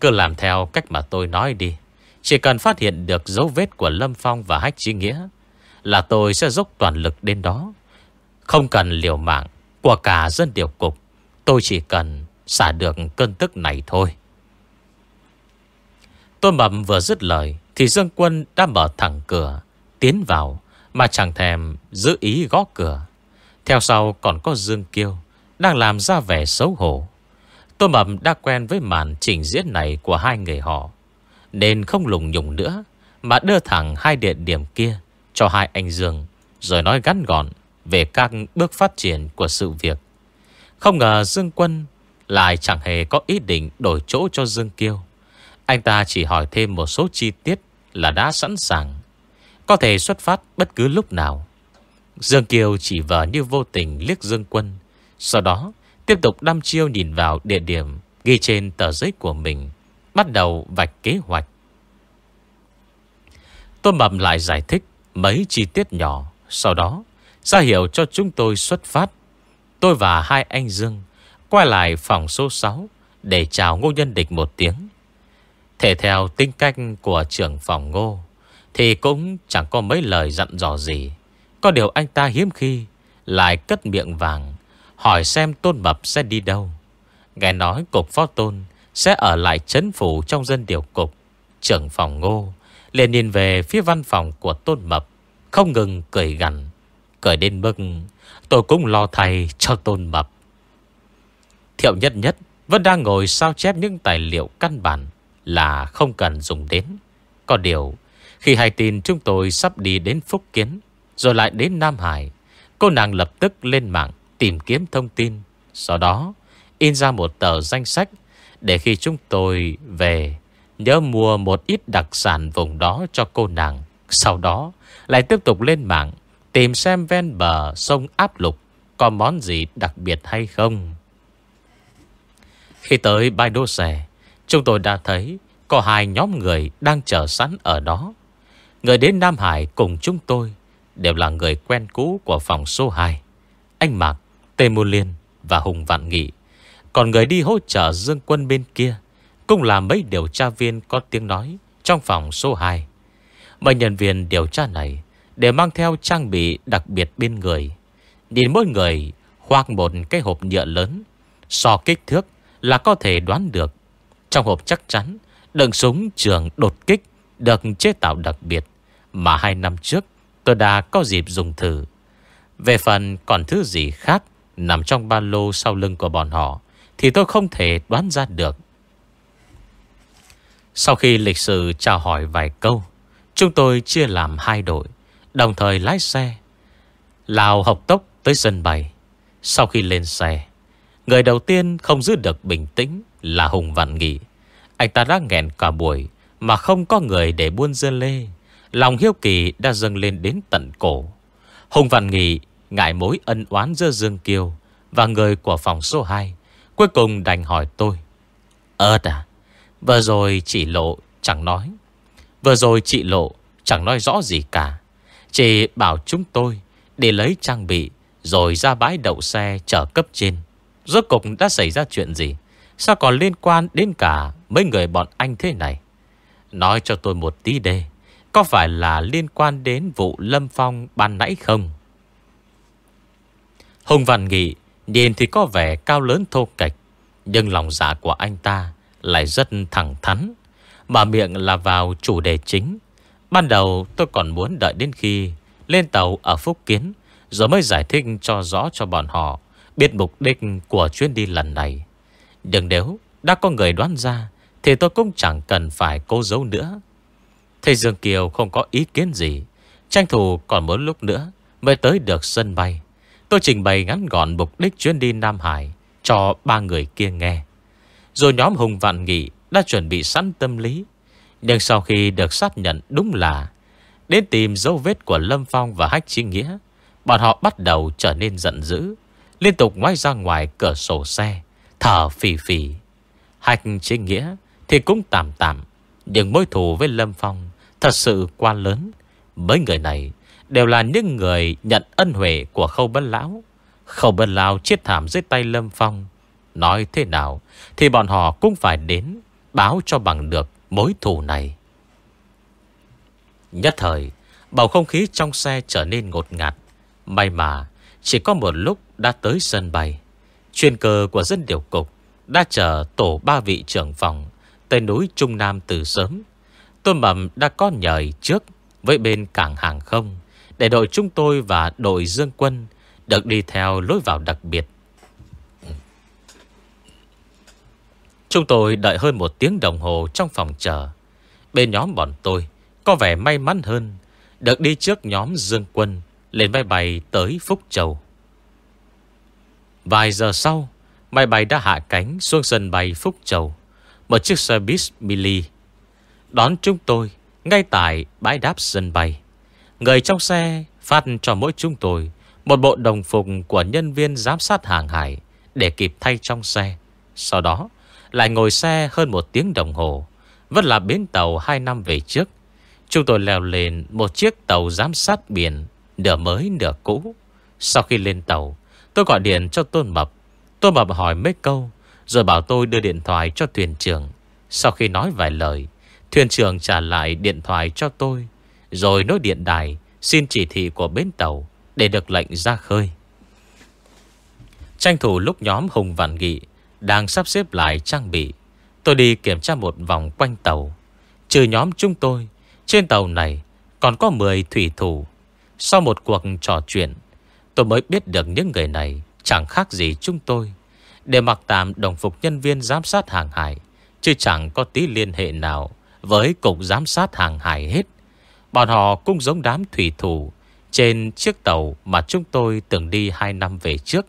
Cứ làm theo cách mà tôi nói đi, Chỉ cần phát hiện được dấu vết của Lâm Phong và Hách Chí Nghĩa là tôi sẽ dốc toàn lực đến đó. Không cần liều mạng, Của cả dân điều cục, Tôi chỉ cần xả được cơn tức này thôi. Tôn Mập vừa dứt lời, Thì Dương Quân đã mở thẳng cửa, Tiến vào, Mà chẳng thèm giữ ý gõ cửa. Theo sau còn có Dương Kiêu, Đang làm ra vẻ xấu hổ. Tôn Mập đã quen với màn trình diễn này Của hai người họ, Nên không lùng nhùng nữa, Mà đưa thẳng hai địa điểm kia cho hai anh Dương, Rồi nói gắn gọn Về các bước phát triển của sự việc Không ngờ Dương Quân Lại chẳng hề có ý định đổi chỗ cho Dương Kiêu anh ta chỉ hỏi thêm một số chi tiết là đã sẵn sàng. Có thể xuất phát bất cứ lúc nào. Dương Kiều chỉ vờ như vô tình liếc Dương Quân. Sau đó tiếp tục đăm chiêu nhìn vào địa điểm ghi trên tờ giấy của mình. Bắt đầu vạch kế hoạch. Tôi mập lại giải thích mấy chi tiết nhỏ. Sau đó, ra hiệu cho chúng tôi xuất phát. Tôi và hai anh Dương quay lại phòng số 6 để chào Ngô Nhân Địch một tiếng. Thể theo tính cách của trưởng phòng ngô, Thì cũng chẳng có mấy lời dặn dò gì Có điều anh ta hiếm khi Lại cất miệng vàng, Hỏi xem tôn mập sẽ đi đâu Nghe nói cục phó tôn Sẽ ở lại chấn phủ trong dân điều cục, Trưởng phòng ngô liền nhìn về phía văn phòng của tôn mập Không ngừng cười gằn Cười đến mức Tôi cũng lo thay cho tôn mập Thiệu nhất nhất Vẫn đang ngồi sao chép những tài liệu căn bản là không cần dùng đến. Có điều, khi hay tin chúng tôi sắp đi đến Phúc Kiến, rồi lại đến Nam Hải, cô nàng lập tức lên mạng tìm kiếm thông tin. Sau đó, in ra một tờ danh sách để khi chúng tôi về, nhớ mua một ít đặc sản vùng đó cho cô nàng. Sau đó, lại tiếp tục lên mạng tìm xem ven bờ sông Áp Lục có món gì đặc biệt hay không. Khi tới bãi đỗ xe, Chúng tôi đã thấy có hai nhóm người đang chờ sẵn ở đó. Người đến Nam Hải cùng chúng tôi đều là người quen cũ của phòng số 2. Anh Mạc, Tê Mô Liên và Hùng Vạn Nghị. Còn người đi hỗ trợ Dương Quân bên kia cũng là mấy điều tra viên có tiếng nói trong phòng số 2. Mấy nhân viên điều tra này đều mang theo trang bị đặc biệt bên người. Nhìn mỗi người khoác một cái hộp nhựa lớn, so kích thước là có thể đoán được trong hộp chắc chắn Đựng súng trường đột kích Được chế tạo đặc biệt Mà hai năm trước tôi đã có dịp dùng thử Về phần còn thứ gì khác Nằm trong ba lô sau lưng của bọn họ Thì tôi không thể đoán ra được sau khi lịch sử chào hỏi vài câu Chúng tôi chia làm hai đội Đồng thời lái xe Lào học tốc tới sân bay Sau khi lên xe Người đầu tiên không giữ được bình tĩnh là Hùng Văn Nghị. Anh ta đã nghẹn cả buổi mà không có người để buôn dưa lê. Lòng hiếu kỳ đã dâng lên đến tận cổ. Hùng Văn Nghị ngại mối ân oán giữa Dương Kiều và người của phòng số 2. Cuối cùng đành hỏi tôi. Ơ à, vừa rồi chị Lộ chẳng nói. Vừa rồi chị Lộ chẳng nói rõ gì cả. chị bảo chúng tôi để lấy trang bị rồi ra bãi đậu xe chở cấp trên. Rốt cục đã xảy ra chuyện gì? Sao còn liên quan đến cả mấy người bọn anh thế này? Nói cho tôi một tí đây. Có phải là liên quan đến vụ Lâm Phong ban nãy không? Hùng Văn Nghị nhìn thì có vẻ cao lớn thô kệch. Nhưng lòng dạ của anh ta lại rất thẳng thắn. Mà miệng là vào chủ đề chính. Ban đầu tôi còn muốn đợi đến khi lên tàu ở Phúc Kiến. Rồi mới giải thích cho rõ cho bọn họ biết mục đích của chuyến đi lần này. Nhưng nếu đã có người đoán ra, Thì tôi cũng chẳng cần phải cố giấu nữa Thầy Dương Kiều không có ý kiến gì Tranh thủ còn một lúc nữa Mới tới được sân bay Tôi trình bày ngắn gọn mục đích chuyến đi Nam Hải Cho ba người kia nghe rồi nhóm Hùng Vạn Nghị Đã chuẩn bị sẵn tâm lý. Nhưng sau khi được xác nhận đúng là Đến tìm dấu vết của Lâm Phong và Hách Chi Nghĩa, Bọn họ bắt đầu trở nên giận dữ, Liên tục ngoái ra ngoài cửa sổ xe, Thở phì phì. Hách Chí nghĩa thì cũng tạm tạm, Nhưng mối thù với Lâm Phong Thật sự quá lớn. Mấy người này đều là những người nhận ân huệ của khâu bân lão. Khâu bân lão chết thảm dưới tay Lâm Phong Nói thế nào, Thì bọn họ cũng phải đến Báo cho bằng được mối thù này. Nhất thời, Bầu không khí trong xe trở nên ngột ngạt. May mà, Chỉ có một lúc đã tới sân bay. Chuyên cơ của dân điều cục Đã chờ tổ ba vị trưởng phòng tây núi Trung Nam từ sớm. Tôn Mầm đã có nhời trước Với bên cảng hàng không Để đội chúng tôi và đội dương quân Được đi theo lối vào đặc biệt. Chúng tôi đợi hơn một tiếng đồng hồ trong phòng chờ. Bên nhóm bọn tôi có vẻ may mắn hơn được đi trước nhóm Dương Quân lên máy bay tới Phúc Châu. Vài giờ sau, máy bay đã hạ cánh xuống sân bay Phúc Châu. Một chiếc xe bus mini đón chúng tôi ngay tại bãi đáp sân bay. Người trong xe phát cho mỗi chúng tôi một bộ đồng phục của nhân viên giám sát hàng hải để kịp thay trong xe. Sau đó, lại ngồi xe hơn một tiếng đồng hồ. Vẫn là bến tàu 2 năm về trước. Chúng tôi leo lên một chiếc tàu giám sát biển, Nửa mới nửa cũ. Sau khi lên tàu, Tôi gọi điện cho Tôn Mập. Tôn Mập hỏi mấy câu, Rồi bảo tôi đưa điện thoại cho thuyền trưởng. Sau khi nói vài lời, Thuyền trưởng trả lại điện thoại cho tôi, Rồi nối điện đài, Xin chỉ thị của bến tàu Để được lệnh ra khơi. Tranh thủ lúc nhóm Hùng Vạn Nghị đang sắp xếp lại trang bị. Tôi đi kiểm tra một vòng quanh tàu. Trừ nhóm chúng tôi, Trên tàu này còn có 10 thủy thủ. Sau một cuộc trò chuyện, Tôi mới biết được những người này Chẳng khác gì chúng tôi. Để mặc tạm đồng phục nhân viên giám sát hàng hải, Chứ chẳng có tí liên hệ nào Với cục giám sát hàng hải hết. Bọn họ cũng giống đám thủy thủ Trên chiếc tàu mà chúng tôi từng đi 2 năm về trước.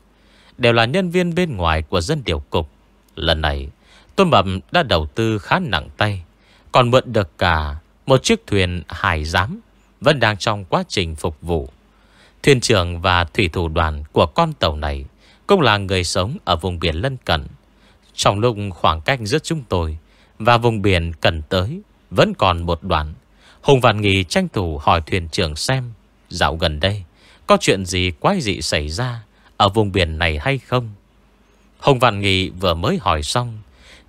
Đều là nhân viên bên ngoài của dân điều cục. Lần này, Tôn Mập đã đầu tư khá nặng tay, Còn mượn được cả Một chiếc thuyền hải giám Vẫn đang trong quá trình phục vụ. Thuyền trưởng và thủy thủ đoàn Của con tàu này Cũng là người sống ở vùng biển lân cận. Trong lúc khoảng cách giữa chúng tôi Và vùng biển cần tới Vẫn còn một đoạn, Hùng Vạn Nghị tranh thủ hỏi thuyền trưởng xem, Dạo gần đây Có chuyện gì quái dị xảy ra ở vùng biển này hay không? Hồng Vạn Nghị vừa mới hỏi xong,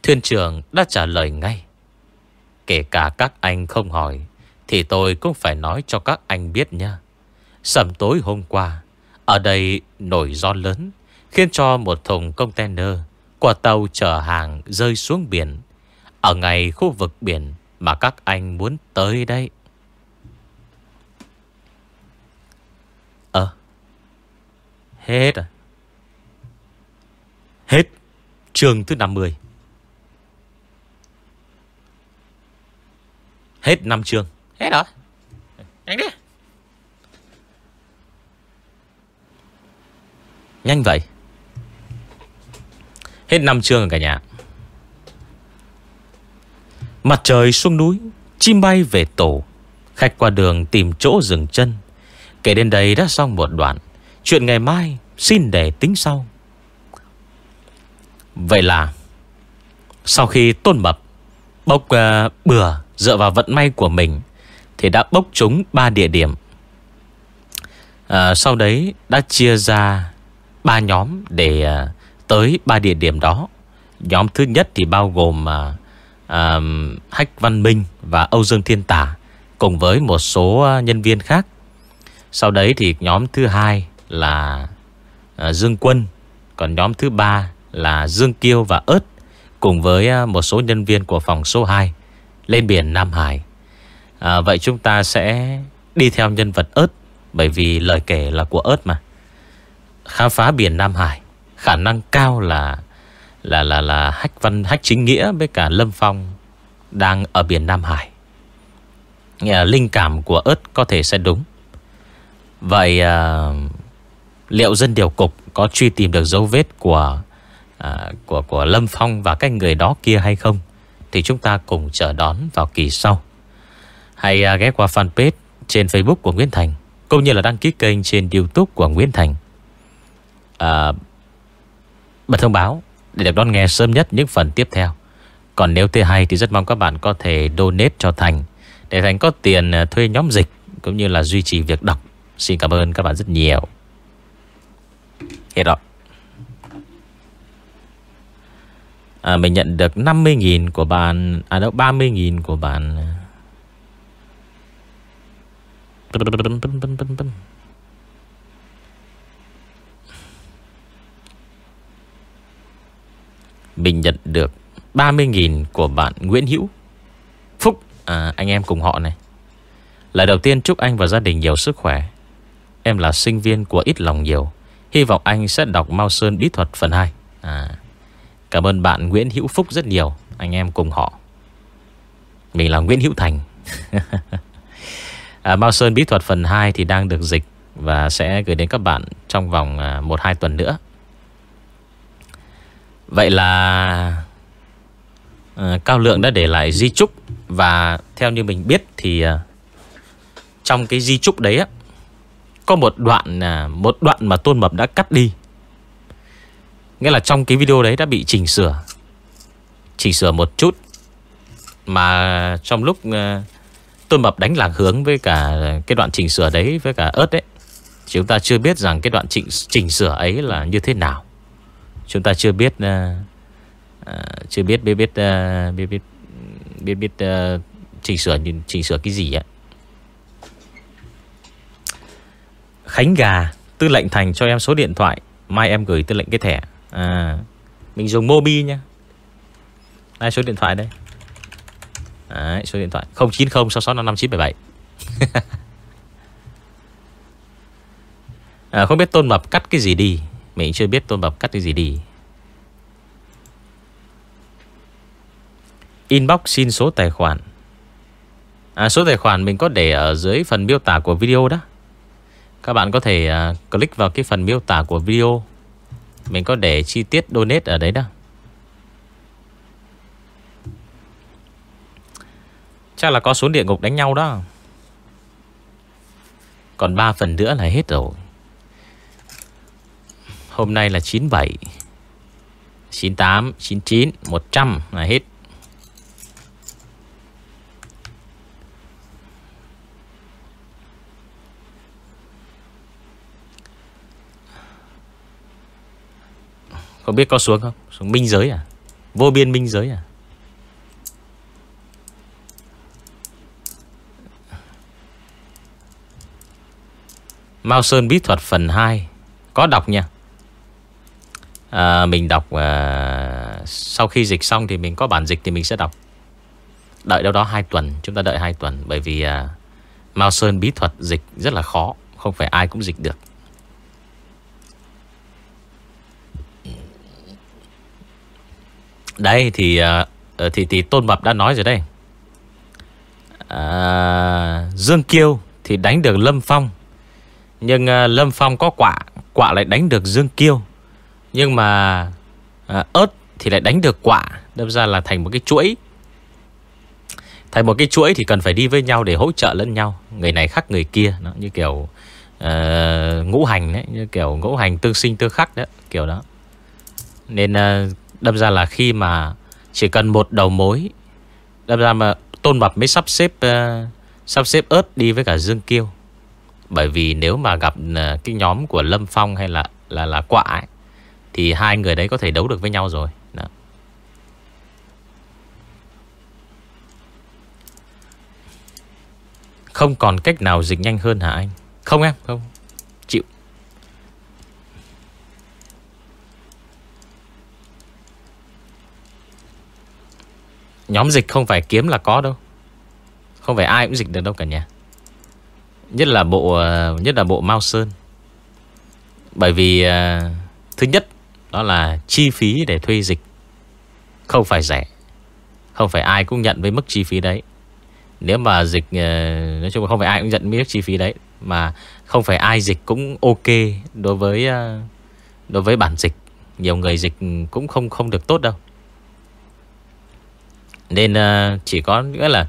Thuyền trưởng đã trả lời ngay. Kể cả các anh không hỏi, Thì tôi cũng phải nói cho các anh biết nha. Sầm tối hôm qua, Ở đây nổi gió lớn, Khiến cho một thùng container Của tàu chở hàng rơi xuống biển. Ở ngay khu vực biển Mà các anh muốn tới đây Ờ Hết à? Hết. Chương thứ 50 Hết năm chương Hết rồi. Nhanh đi. Nhanh vậy. Hết năm chương rồi cả nhà. Mặt trời xuống núi Chim bay về tổ. Khách qua đường tìm chỗ dừng chân. Kể đến đây đã xong một đoạn. Chuyện ngày mai xin để tính sau. Vậy là Sau khi tôn mập Bốc uh, bừa dựa vào vận may của mình Thì đã bốc trúng ba địa điểm. À, Sau đấy đã chia ra ba nhóm để uh, tới ba địa điểm đó. Nhóm thứ nhất thì bao gồm uh, uh, Hách Văn Minh và Âu Dương Thiên Tả Cùng với một số nhân viên khác. Sau đấy thì nhóm thứ hai là À, Dương Quân Còn nhóm thứ ba là Dương Kiêu và ớt Cùng với à, một số nhân viên của phòng số 2 Lên biển Nam Hải. À, Vậy chúng ta sẽ đi theo nhân vật ớt Bởi vì lời kể là của ớt mà. Khám phá biển Nam Hải Khả năng cao là Là là là Hách Văn Hách Chính Nghĩa Với cả Lâm Phong Đang ở biển Nam Hải. À, linh cảm của ớt có thể sẽ đúng. Vậy à, Liệu dân điều cục Có truy tìm được dấu vết của à, của của Lâm Phong và cái người đó kia hay không thì chúng ta cùng chờ đón vào kỳ sau. Hãy à, ghé qua fanpage trên Facebook của Nguyễn Thành cũng như là đăng ký kênh trên YouTube của Nguyễn Thành. À, bật thông báo Để được đón nghe sớm nhất những phần tiếp theo Còn nếu thấy hay thì rất mong các bạn có thể donate cho Thành Để Thành có tiền à, thuê nhóm dịch Cũng như là duy trì việc đọc Xin cảm ơn các bạn rất nhiều Hết rồi à, Mình nhận được 50.000 của bạn À đâu 30.000 của bạn. Mình nhận được 30.000 của bạn Nguyễn Hữu Phúc. À, Anh em cùng họ này. Lời đầu tiên chúc anh và gia đình nhiều sức khỏe. Em là sinh viên của ít lòng nhiều. Hy vọng anh sẽ đọc Mao Sơn Bí Thuật phần 2 à, Cảm ơn bạn Nguyễn Hữu Phúc rất nhiều. Anh em cùng họ. Mình là Nguyễn Hữu Thành. À, Mao Sơn Bí Thuật phần 2 thì đang được dịch Và sẽ gửi đến các bạn trong vòng à, 1-2 tuần nữa. Vậy là à, Cao Lượng đã để lại di trúc Và theo như mình biết thì à, Trong cái di trúc đấy á có một đoạn à, Một đoạn mà Tôn Mập đã cắt đi. Nghĩa là trong cái video đấy đã bị chỉnh sửa. Chỉnh sửa một chút. Mà trong lúc à, Tôn Mập đánh lạc hướng với cả Cái đoạn chỉnh sửa đấy với cả ớt đấy Chúng ta chưa biết rằng cái đoạn chỉnh, chỉnh sửa ấy là như thế nào. Chúng ta chưa biết uh, Chưa biết biết biết uh, biết biết biết, biết uh, chỉnh sửa chỉnh sửa cái gì á Khánh Gà Tư lệnh Thành cho em số điện thoại Mai em gửi tư lệnh cái thẻ. À, Mình dùng Mobi nha Đây số điện thoại đây. Đấy, số điện thoại 090 6655 à, Không biết Tôn Mập cắt cái gì đi. Mình chưa biết Tôn Mập cắt cái gì đi. Inbox xin số tài khoản. À, Số tài khoản mình có để ở dưới phần miêu tả của video đó. Các bạn có thể uh, click vào cái phần miêu tả của video. Mình có để chi tiết donate ở đấy đó. Chắc là có xuống địa ngục đánh nhau đó. Còn 3 phần nữa là hết rồi. Hôm nay là 97 98 99 100 là hết. Không biết có xuống không? Xuống minh giới à? Vô biên minh giới à? Mao Sơn Bí Thuật phần 2 Có đọc nha. À, Mình đọc à, Sau khi dịch xong thì mình có bản dịch Thì mình sẽ đọc. Đợi đâu đó 2 tuần Chúng ta đợi 2 tuần Bởi vì à, Mao Sơn bí thuật dịch rất là khó Không phải ai cũng dịch được. Đây thì ờ, ờ, thì thì Tôn Mập đã nói rồi đây. À, Dương Kiêu thì đánh được Lâm Phong. Nhưng à, Lâm Phong có quả Quả lại đánh được Dương Kiêu. Nhưng mà à, ớt thì lại đánh được quả Đâm ra là thành một cái chuỗi. Thành một cái chuỗi thì cần phải đi với nhau để hỗ trợ lẫn nhau. Người này khác người kia nó Như kiểu uh, ngũ hành đấy Như kiểu ngũ hành tương sinh tương khắc đấy Kiểu đó. Nên uh, đâm ra là khi mà Chỉ cần một đầu mối Đâm ra mà Tôn Mập mới sắp xếp uh, Sắp xếp ớt đi với cả Dương Kiêu. Bởi vì nếu mà gặp uh, Cái nhóm của Lâm Phong hay là là là quả ấy, thì hai người đấy có thể đấu được với nhau rồi. Đó. Không còn cách nào dịch nhanh hơn hả anh? Không em? Không Chịu Nhóm dịch không phải kiếm là có đâu. Không phải ai cũng dịch được đâu cả nhà. Nhất là bộ ờ, Nhất là bộ Mao Sơn. Bởi vì ờ, Thứ nhất, đó là chi phí để thuê dịch Không phải rẻ. Không phải ai cũng nhận với mức chi phí đấy. Nếu mà dịch ờ, Nói chung là không phải ai cũng nhận với mức chi phí đấy, Mà không phải ai dịch cũng ok Đối với Đối với bản dịch. Nhiều người dịch cũng không không được tốt đâu. Nên uh, chỉ có nghĩa là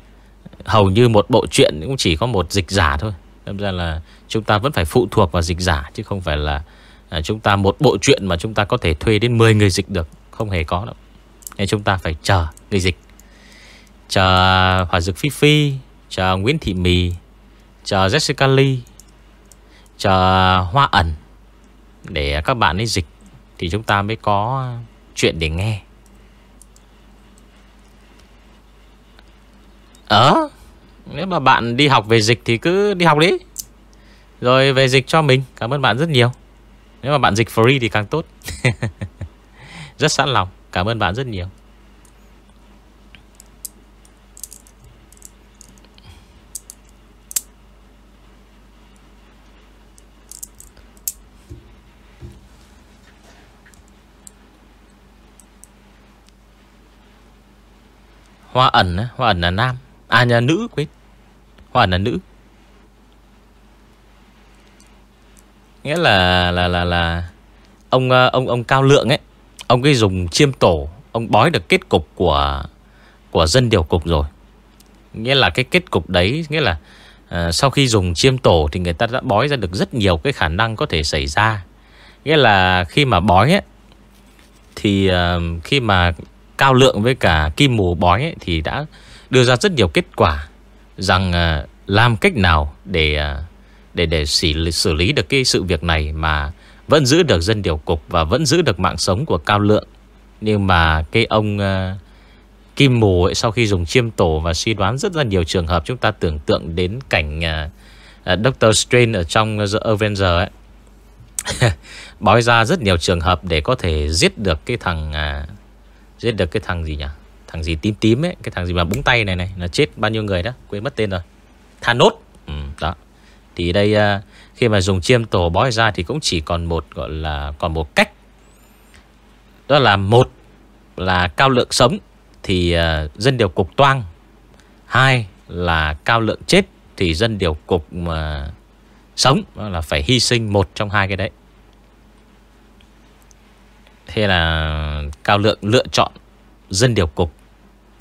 Hầu như một bộ truyện cũng chỉ có một dịch giả thôi. Nên ra là chúng ta vẫn phải phụ thuộc vào dịch giả Chứ không phải là uh, Chúng ta một bộ truyện mà chúng ta có thể thuê đến 10 người dịch được. Không hề có đâu. Nên chúng ta phải chờ người dịch. Chờ Hòa Dực Phi Phi Chờ Nguyễn Thị Mì Chờ Jessica Lee Chờ Hoa Ẩn. Để các bạn ấy dịch Thì chúng ta mới có chuyện để nghe. Ờ Nếu mà bạn đi học về dịch thì cứ đi học đi. Rồi về dịch cho mình, Cảm ơn bạn rất nhiều. Nếu mà bạn dịch free thì càng tốt. Rất sẵn lòng, Cảm ơn bạn rất nhiều. Hoa ẩn Hoa ẩn là nam. À nhà nữ quên hoàn là nữ Nghĩa là là là là ông ờ, ông ông cao lượng ấy, ông cái dùng chiêm tổ, ông bói được kết cục của của dân điều cục rồi. Nghĩa là cái kết cục đấy nghĩa là à, sau khi dùng chiêm tổ thì người ta đã bói ra được rất nhiều cái khả năng có thể xảy ra. Nghĩa là khi mà bói ấy thì uh, khi mà cao lượng với cả kim mù bói ấy, thì đã đưa ra rất nhiều kết quả rằng uh, làm cách nào để uh, để để xử, xử lý được cái sự việc này mà vẫn giữ được dân điều cục và vẫn giữ được mạng sống của Cao Lượng. Nhưng mà cái ông uh, Kim Mù ấy, sau khi dùng chiêm tổ và suy đoán rất là nhiều trường hợp chúng ta tưởng tượng đến cảnh uh, uh, Doctor Strange ở trong The Avenger ấy. Bói ra rất nhiều trường hợp để có thể giết được cái thằng uh, giết được cái thằng gì nhỉ? Thằng gì tím tím ấy, cái thằng gì mà búng tay này này, nó chết bao nhiêu người đó, quên mất tên rồi. Thanos. Ừ, đó. Thì đây à, khi mà dùng chiêm tổ bói ra thì cũng chỉ còn một gọi là còn một cách. Đó là một là cao lượng sống thì à, dân điều cục toang. Hai là cao lượng chết thì dân điều cục mà sống đó là phải hy sinh một trong hai cái đấy. Thế là cao lượng lựa chọn dân điều cục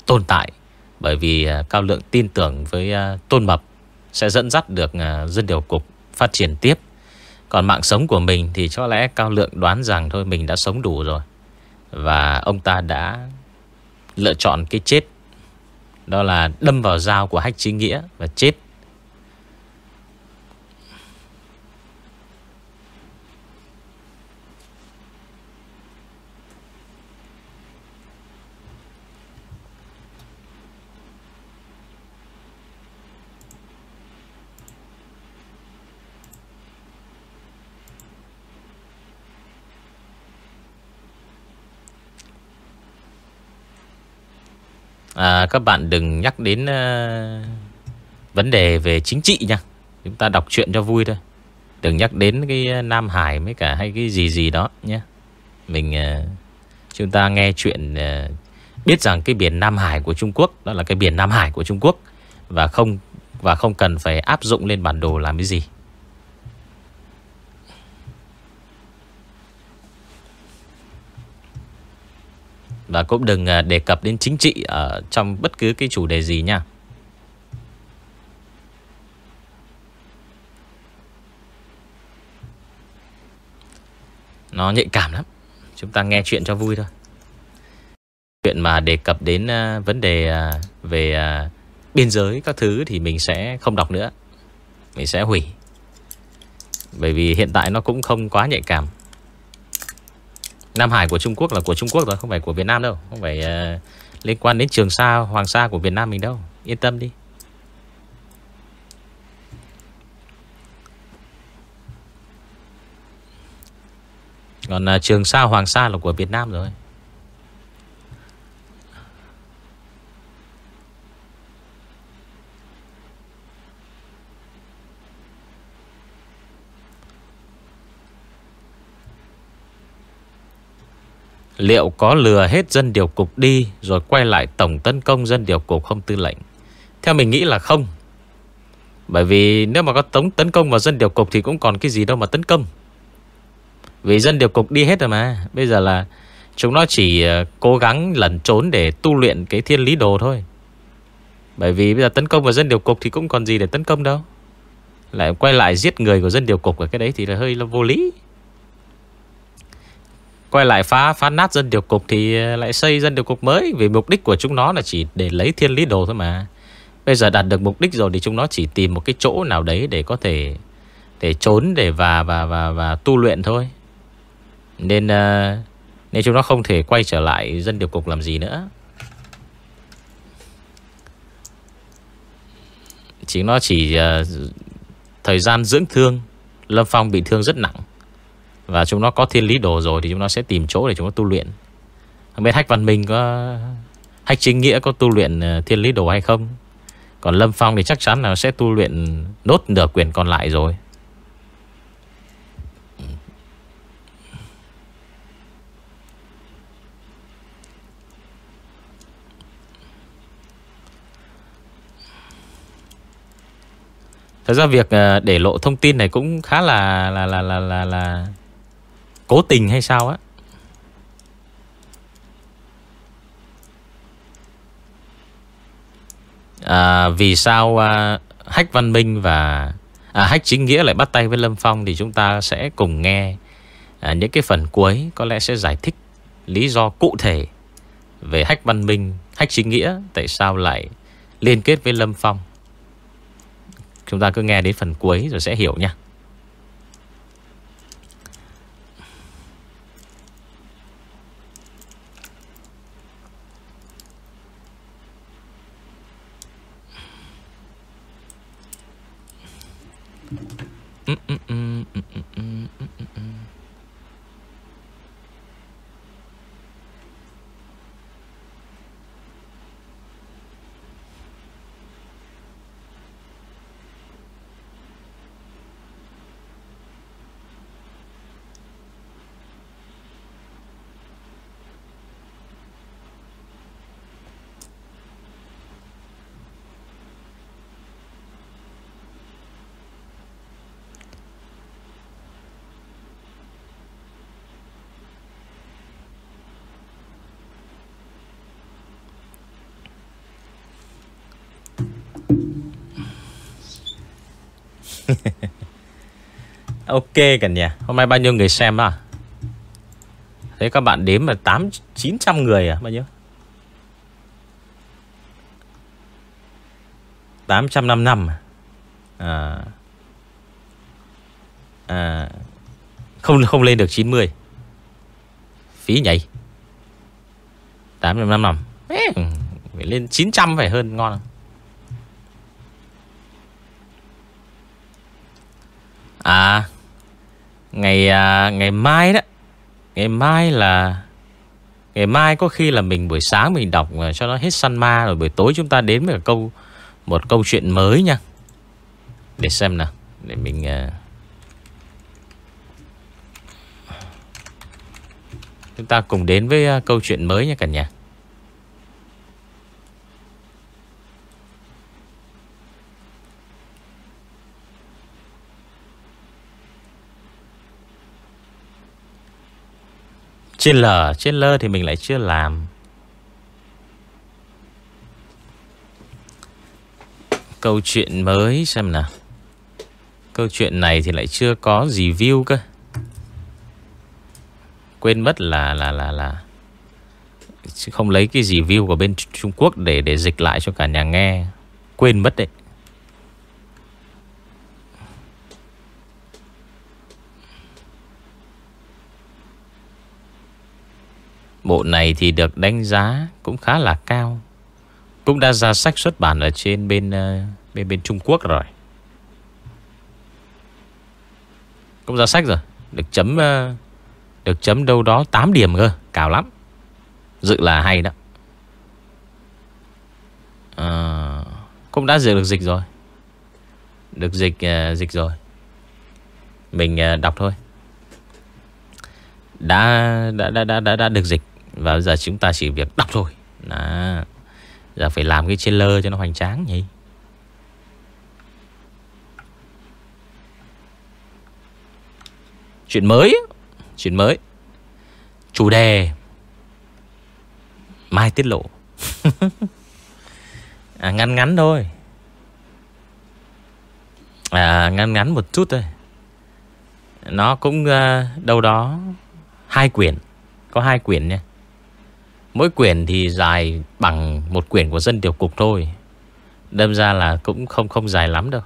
tồn tại bởi vì à, cao lượng tin tưởng với à, tôn mập sẽ dẫn dắt được à, dân điều cục phát triển tiếp. Còn mạng sống của mình thì cho lẽ Cao Lượng đoán rằng thôi, mình đã sống đủ rồi. Và ông ta đã lựa chọn cái chết. Đó là đâm vào dao của hách trí nghĩa và chết. À, Các bạn đừng nhắc đến uh, Vấn đề về chính trị nha. Chúng ta đọc chuyện cho vui thôi. Đừng nhắc đến cái ờ, Nam Hải Mấy cả hay cái gì gì đó nhé. Mình uh, Chúng ta nghe chuyện uh, Biết rằng cái biển Nam Hải của Trung Quốc Đó là cái biển Nam Hải của Trung Quốc Và không và không cần phải áp dụng lên bản đồ làm cái gì. Và cũng đừng à, đề cập đến chính trị ở trong bất cứ cái chủ đề gì nha. Nó nhạy cảm lắm. Chúng ta nghe chuyện cho vui thôi. Chuyện mà đề cập đến à, vấn đề à, về biên giới các thứ thì mình sẽ không đọc nữa. Mình sẽ hủy. Bởi vì hiện tại nó cũng không quá nhạy cảm. Nam Hải của Trung Quốc là của Trung Quốc rồi Không phải của Việt Nam đâu Không phải uh, liên quan đến Trường Sa, Hoàng Sa của Việt Nam mình đâu. Yên tâm đi. Còn uh, Trường Sa, Hoàng Sa là của Việt Nam rồi. Liệu có lừa hết dân điều cục đi Rồi quay lại tổng tấn công dân điều cục không tư lệnh? Theo mình nghĩ là không. Bởi vì nếu mà có tống tấn công vào dân điều cục Thì cũng còn cái gì đâu mà tấn công. Vì dân điều cục đi hết rồi mà. Bây giờ là Chúng nó chỉ ờ, cố gắng lẩn trốn để tu luyện cái thiên lý đồ thôi. Bởi vì bây giờ tấn công vào dân điều cục Thì cũng còn gì để tấn công đâu. Lại quay lại giết người của dân điều cục Ở cái đấy thì là hơi là vô lý. Quay lại phá phá nát dân điều cục Thì ờ, lại xây dân điều cục mới Vì mục đích của chúng nó là chỉ để lấy thiên lý đồ thôi mà. Bây giờ đạt được mục đích rồi Thì chúng nó chỉ tìm một cái chỗ nào đấy Để có thể Để trốn để và và và, và tu luyện thôi. Nên ờ, Nên chúng nó không thể quay trở lại Dân điều cục làm gì nữa. Chỉ nó chỉ uh, Thời gian dưỡng thương Lâm Phong bị thương rất nặng. Và chúng nó có thiên lý đồ rồi Thì chúng nó sẽ tìm chỗ để chúng nó tu luyện. Không biết Hách Văn Minh có Hách Chính Nghĩa có tu luyện ờ, thiên lý đồ hay không? Còn Lâm Phong thì chắc chắn là sẽ tu luyện Nốt nửa quyền còn lại rồi. Thật ra việc ờ, để lộ thông tin này cũng khá là là là là là, là cố tình hay sao á. À, vì sao à, Hách Văn Minh và à, Hách Chính Nghĩa lại bắt tay với Lâm Phong thì chúng ta sẽ cùng nghe à, những cái phần cuối có lẽ sẽ giải thích lý do cụ thể về Hách Văn Minh, Hách Chính Nghĩa tại sao lại liên kết với Lâm Phong. Chúng ta cứ nghe đến phần cuối rồi sẽ hiểu nha Mm-mm-mm-mm-mm-mm. ok cả nhà Hôm nay bao nhiêu người xem à? Thế các bạn đếm là 8 900 người à bao nhiêu? 855 à? à? À, không không lên được 90 Phí nhảy 855 Ê, Phải lên 900 phải hơn ngon không? À Ngày à, ngày mai đó. Ngày mai là Ngày mai có khi là mình buổi sáng mình đọc à, cho nó hết săn ma Rồi buổi tối chúng ta đến với câu Một câu chuyện mới nha. Để xem nào Để mình à, Chúng ta cùng đến với à, câu chuyện mới nha cả nhà. Trên lờ, Trên lơ thì mình lại chưa làm. Câu chuyện mới, xem nào. Câu chuyện này thì lại chưa có gì view cơ. Quên mất là là là là Không lấy cái gì view của bên Trung Quốc Để để dịch lại cho cả nhà nghe. Quên mất đấy. Bộ này thì được đánh giá cũng khá là cao. Cũng đã ra sách xuất bản ở trên bên ờ, bên bên Trung Quốc rồi. Cũng ra sách rồi, được chấm ờ, được chấm đâu đó 8 điểm cơ, cao lắm. Dự là hay đó. À, cũng đã dự được dịch rồi. Được dịch dịch rồi. Mình đọc thôi. Đã đã đã đã đã, đã được dịch và bây giờ chúng ta chỉ việc đọc thôi. Đó. Giờ phải làm cái trailer cho nó hoành tráng nhỉ. Chuyện mới. Chuyện mới. Chủ đề. Mai tiết lộ. À, Ngắn ngắn thôi. À, Ngắn ngắn một chút thôi. Nó cũng uh, đâu đó Hai quyển. Có hai quyển nha. Mỗi quyển thì dài bằng một quyển của dân tiểu cục thôi. Đâm ra là cũng không không dài lắm đâu.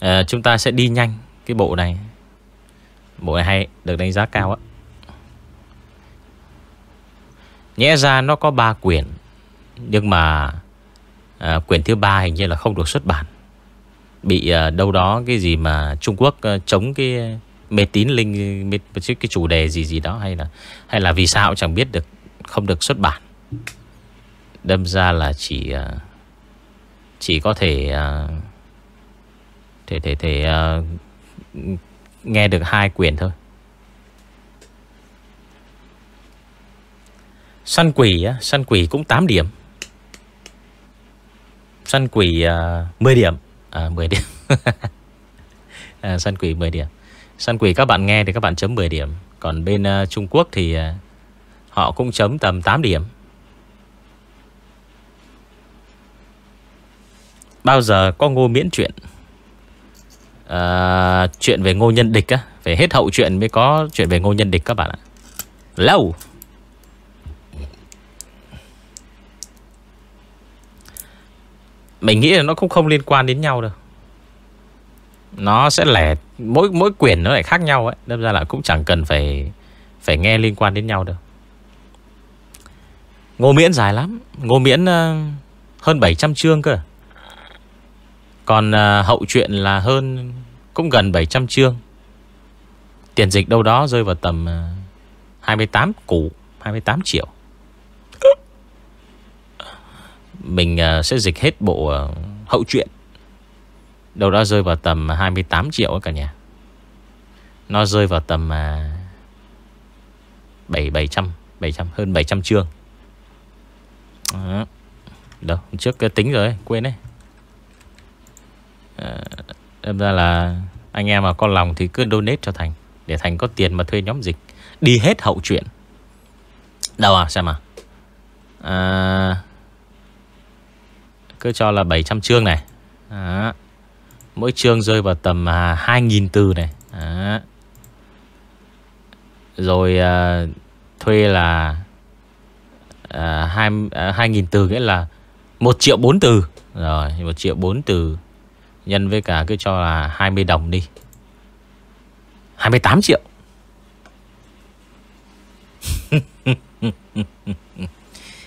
À, Chúng ta sẽ đi nhanh Cái bộ này. Bộ này hay Được đánh giá cao á. Nhẽ ra nó có 3 quyển Nhưng mà à, Quyển thứ ba hình như là không được xuất bản. Bị à, đâu đó Cái gì mà Trung Quốc à, chống cái Mê tín linh mê, chứ Cái chủ đề gì gì đó Hay là hay là vì sao chẳng biết được Không được xuất bản. Đâm ra là chỉ à, Chỉ có thể à, Thể thể thể à, Nghe được hai quyển thôi. Săn quỷ Săn quỷ cũng 8 điểm. Săn quỷ 10 điểm. À 10 điểm. À, Săn quỷ 10 điểm. Săn quỷ các bạn nghe thì các bạn chấm 10 điểm. Còn bên uh, Trung Quốc thì uh, Họ cũng chấm tầm 8 điểm. Bao giờ có ngô miễn chuyện? À, Chuyện về ngô nhân địch á Phải hết hậu chuyện mới có chuyện về ngô nhân địch các bạn ạ. Lâu. Mình nghĩ là nó cũng không liên quan đến nhau đâu. Nó sẽ lẻ, Mỗi mỗi quyển nó lại khác nhau ấy. Đâm ra là cũng chẳng cần phải Phải nghe liên quan đến nhau đâu. Ngô Miễn dài lắm. Ngô Miễn ờ, hơn 700 chương cơ. Còn ờ, hậu truyện là hơn, Cũng gần 700 chương. Tiền dịch đâu đó rơi vào tầm ờ, 28 củ 28 triệu. Mình sẽ dịch hết bộ hậu truyện Đâu đó rơi vào tầm à, 28 triệu cả nhà. Nó rơi vào tầm uh, 7 700 700 hơn 700 chương. Đó. Đâu trước cái tính rồi ấy, Quên đấy. À, Đâm ra là Anh em mà có lòng thì cứ donate cho Thành Để Thành có tiền mà thuê nhóm dịch. Đi hết hậu chuyện. Đâu à xem à, à Cứ cho là 700 chương này. Đó. à, Mỗi chương rơi vào tầm à, 2.000 từ này. À. Rồi à, Thuê là à, 2, à, 2.000 từ nghĩa là 1 triệu 4 từ Rồi 1 triệu 4 từ Nhân với cả cứ cho là 20 đồng đi. 28 triệu.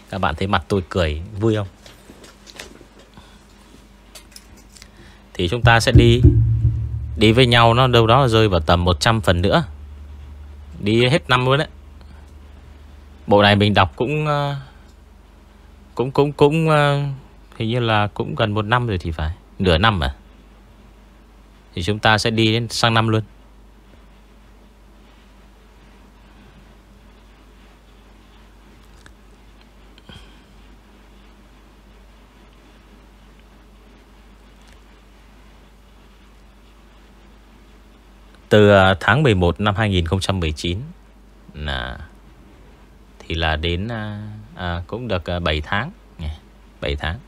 Các bạn thấy mặt tôi cười vui không? Thì chúng ta sẽ đi Đi với nhau, nó đâu đó rơi vào tầm 100 phần nữa. Đi hết năm luôn đấy. Bộ này mình đọc cũng ờ, Cũng cũng cũng ờ, Hình như là cũng gần một năm rồi thì phải. Nửa năm à Thì chúng ta sẽ đi đến sang năm luôn. Từ à, tháng 11 năm 2019 là thì là đến à, à, cũng được à, 7 tháng 7 tháng.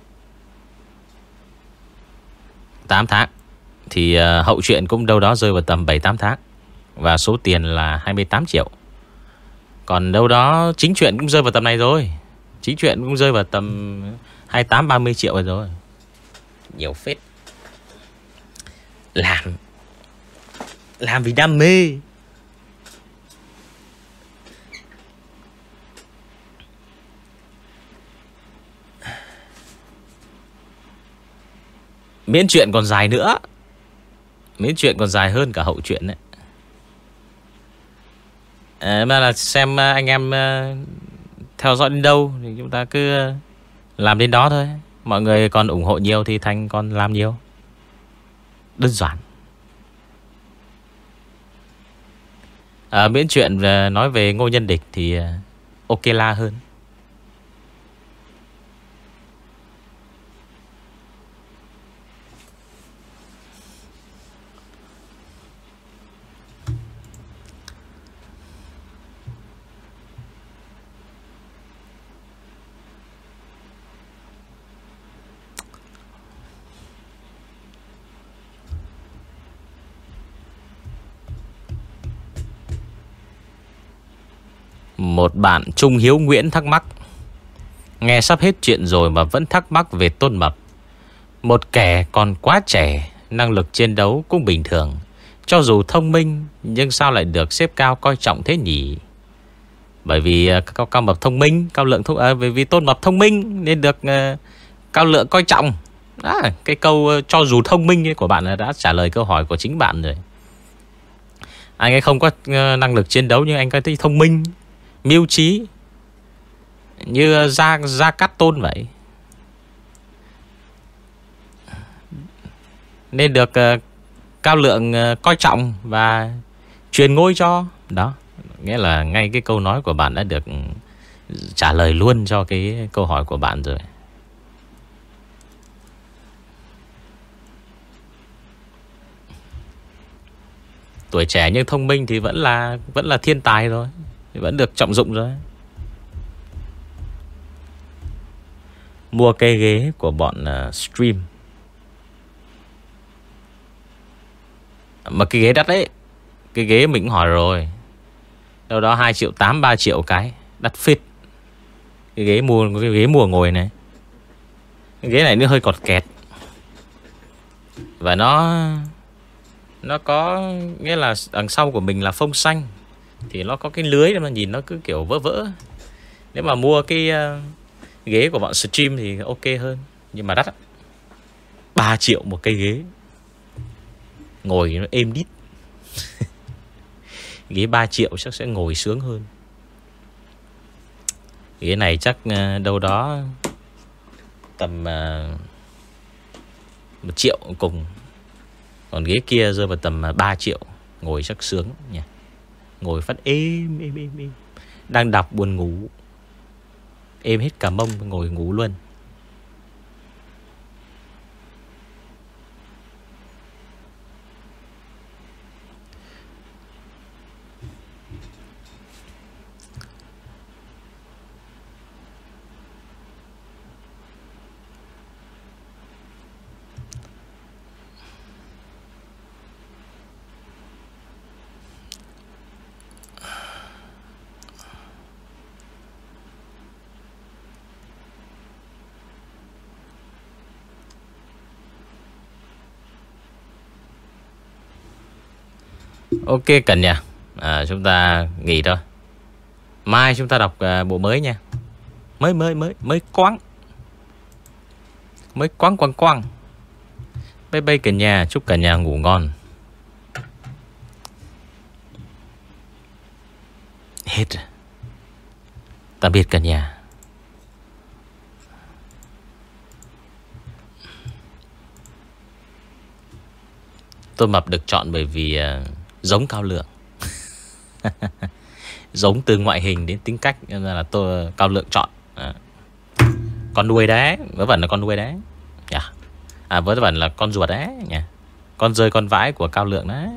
8 tháng Thì à, hậu chuyện cũng đâu đó rơi vào tầm 7-8 tháng Và số tiền là 28 triệu. Còn đâu đó chính chuyện cũng rơi vào tầm này rồi Chính chuyện cũng rơi vào tầm 28-30 triệu rồi rồi. Nhiều phết. Làm làm vì đam mê. Miễn chuyện còn dài nữa. Miễn chuyện còn dài hơn cả hậu chuyện đấy. À, Mà là xem à, anh em à, Theo dõi đến đâu Thì chúng ta cứ à, Làm đến đó thôi. Mọi người còn ủng hộ nhiều Thì Thành còn làm nhiều. Đơn giản. À, Miễn chuyện ờ, nói về Ngô Nhân Địch Thì ờ, ok la hơn. Một bạn Trung Hiếu Nguyễn thắc mắc. Nghe sắp hết chuyện rồi mà vẫn thắc mắc về tôn mập. Một kẻ còn quá trẻ Năng lực chiến đấu cũng bình thường. Cho dù thông minh Nhưng sao lại được xếp cao coi trọng thế nhỉ? Bởi vì à, cao, cao mập thông minh Cao lượng thông à, Bởi vì tôn mập thông minh Nên được uh, cao lượng coi trọng. À, Cái câu uh, cho dù thông minh của bạn đã trả lời câu hỏi của chính bạn rồi. Anh ấy không có năng lực chiến đấu Nhưng anh có thấy thông minh. Mưu trí Như Gia, Gia Cát Tôn vậy. Nên được uh, Cao Lượng uh, coi trọng Và truyền ngôi cho. Đó Nghĩa là ngay cái câu nói của bạn đã được Trả lời luôn cho cái câu hỏi của bạn rồi. Tuổi trẻ nhưng thông minh thì vẫn là Vẫn là thiên tài rồi vẫn được trọng dụng rồi. Mua cây ghế của bọn uh, stream. Mà cái ghế đắt đấy. Cái ghế mình cũng hỏi rồi. Đâu đó 2 triệu 8 3 triệu cái. Đắt phết. Cái ghế mua cái ghế mua ngồi này. Cái ghế này nó hơi cọt kẹt. Và nó Nó có Nghĩa là đằng sau của mình là phông xanh. Thì nó có cái lưới mà nhìn nó cứ kiểu vỡ vỡ. Nếu mà mua cái uh, Ghế của bọn stream thì ok hơn. Nhưng mà đắt 3 triệu một cây ghế. Ngồi nó êm đít. Ghế 3 triệu chắc sẽ ngồi sướng hơn. Ghế này chắc ờ, đâu đó Tầm ờ, uh, 1 triệu cùng. Còn ghế kia rơi vào tầm 3 triệu Ngồi chắc sướng nha Ngồi phát êm êm êm êm. Đang đọc buồn ngủ. Êm hết cả mông, ngồi ngủ luôn. Ok cần nhà à, Chúng ta nghỉ thôi. Mai chúng ta đọc uh, bộ mới nha. Mới mới mới mới quáng Mới quáng quăng quăng. Bye bye cả nhà Chúc cả nhà ngủ ngon. Hết Tạm biệt cả nhà Tôi mập được chọn bởi vì uh, Giống cao lượng Giống từ ngoại hình đến tính cách là tôi cao lượng chọn à. Con nuôi đấy Vớ vẩn là con nuôi đấy yeah. Dạ. À vớ vẩn là con ruột đấy yeah. Con rơi con vãi của cao lượng đấy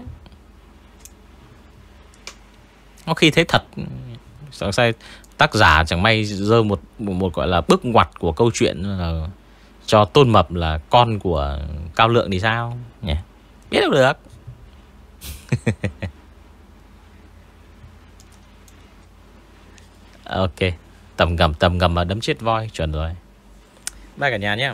Có khi thấy thật Sao sai tác giả chẳng may rơi một, một một gọi là bước ngoặt của câu chuyện là cho tôn mập là con của cao lượng thì sao nhỉ biết đâu được ok, tầm ngầm tầm ngầm mà đấm chết voi, chuẩn rồi. Ba cả nhà nhé.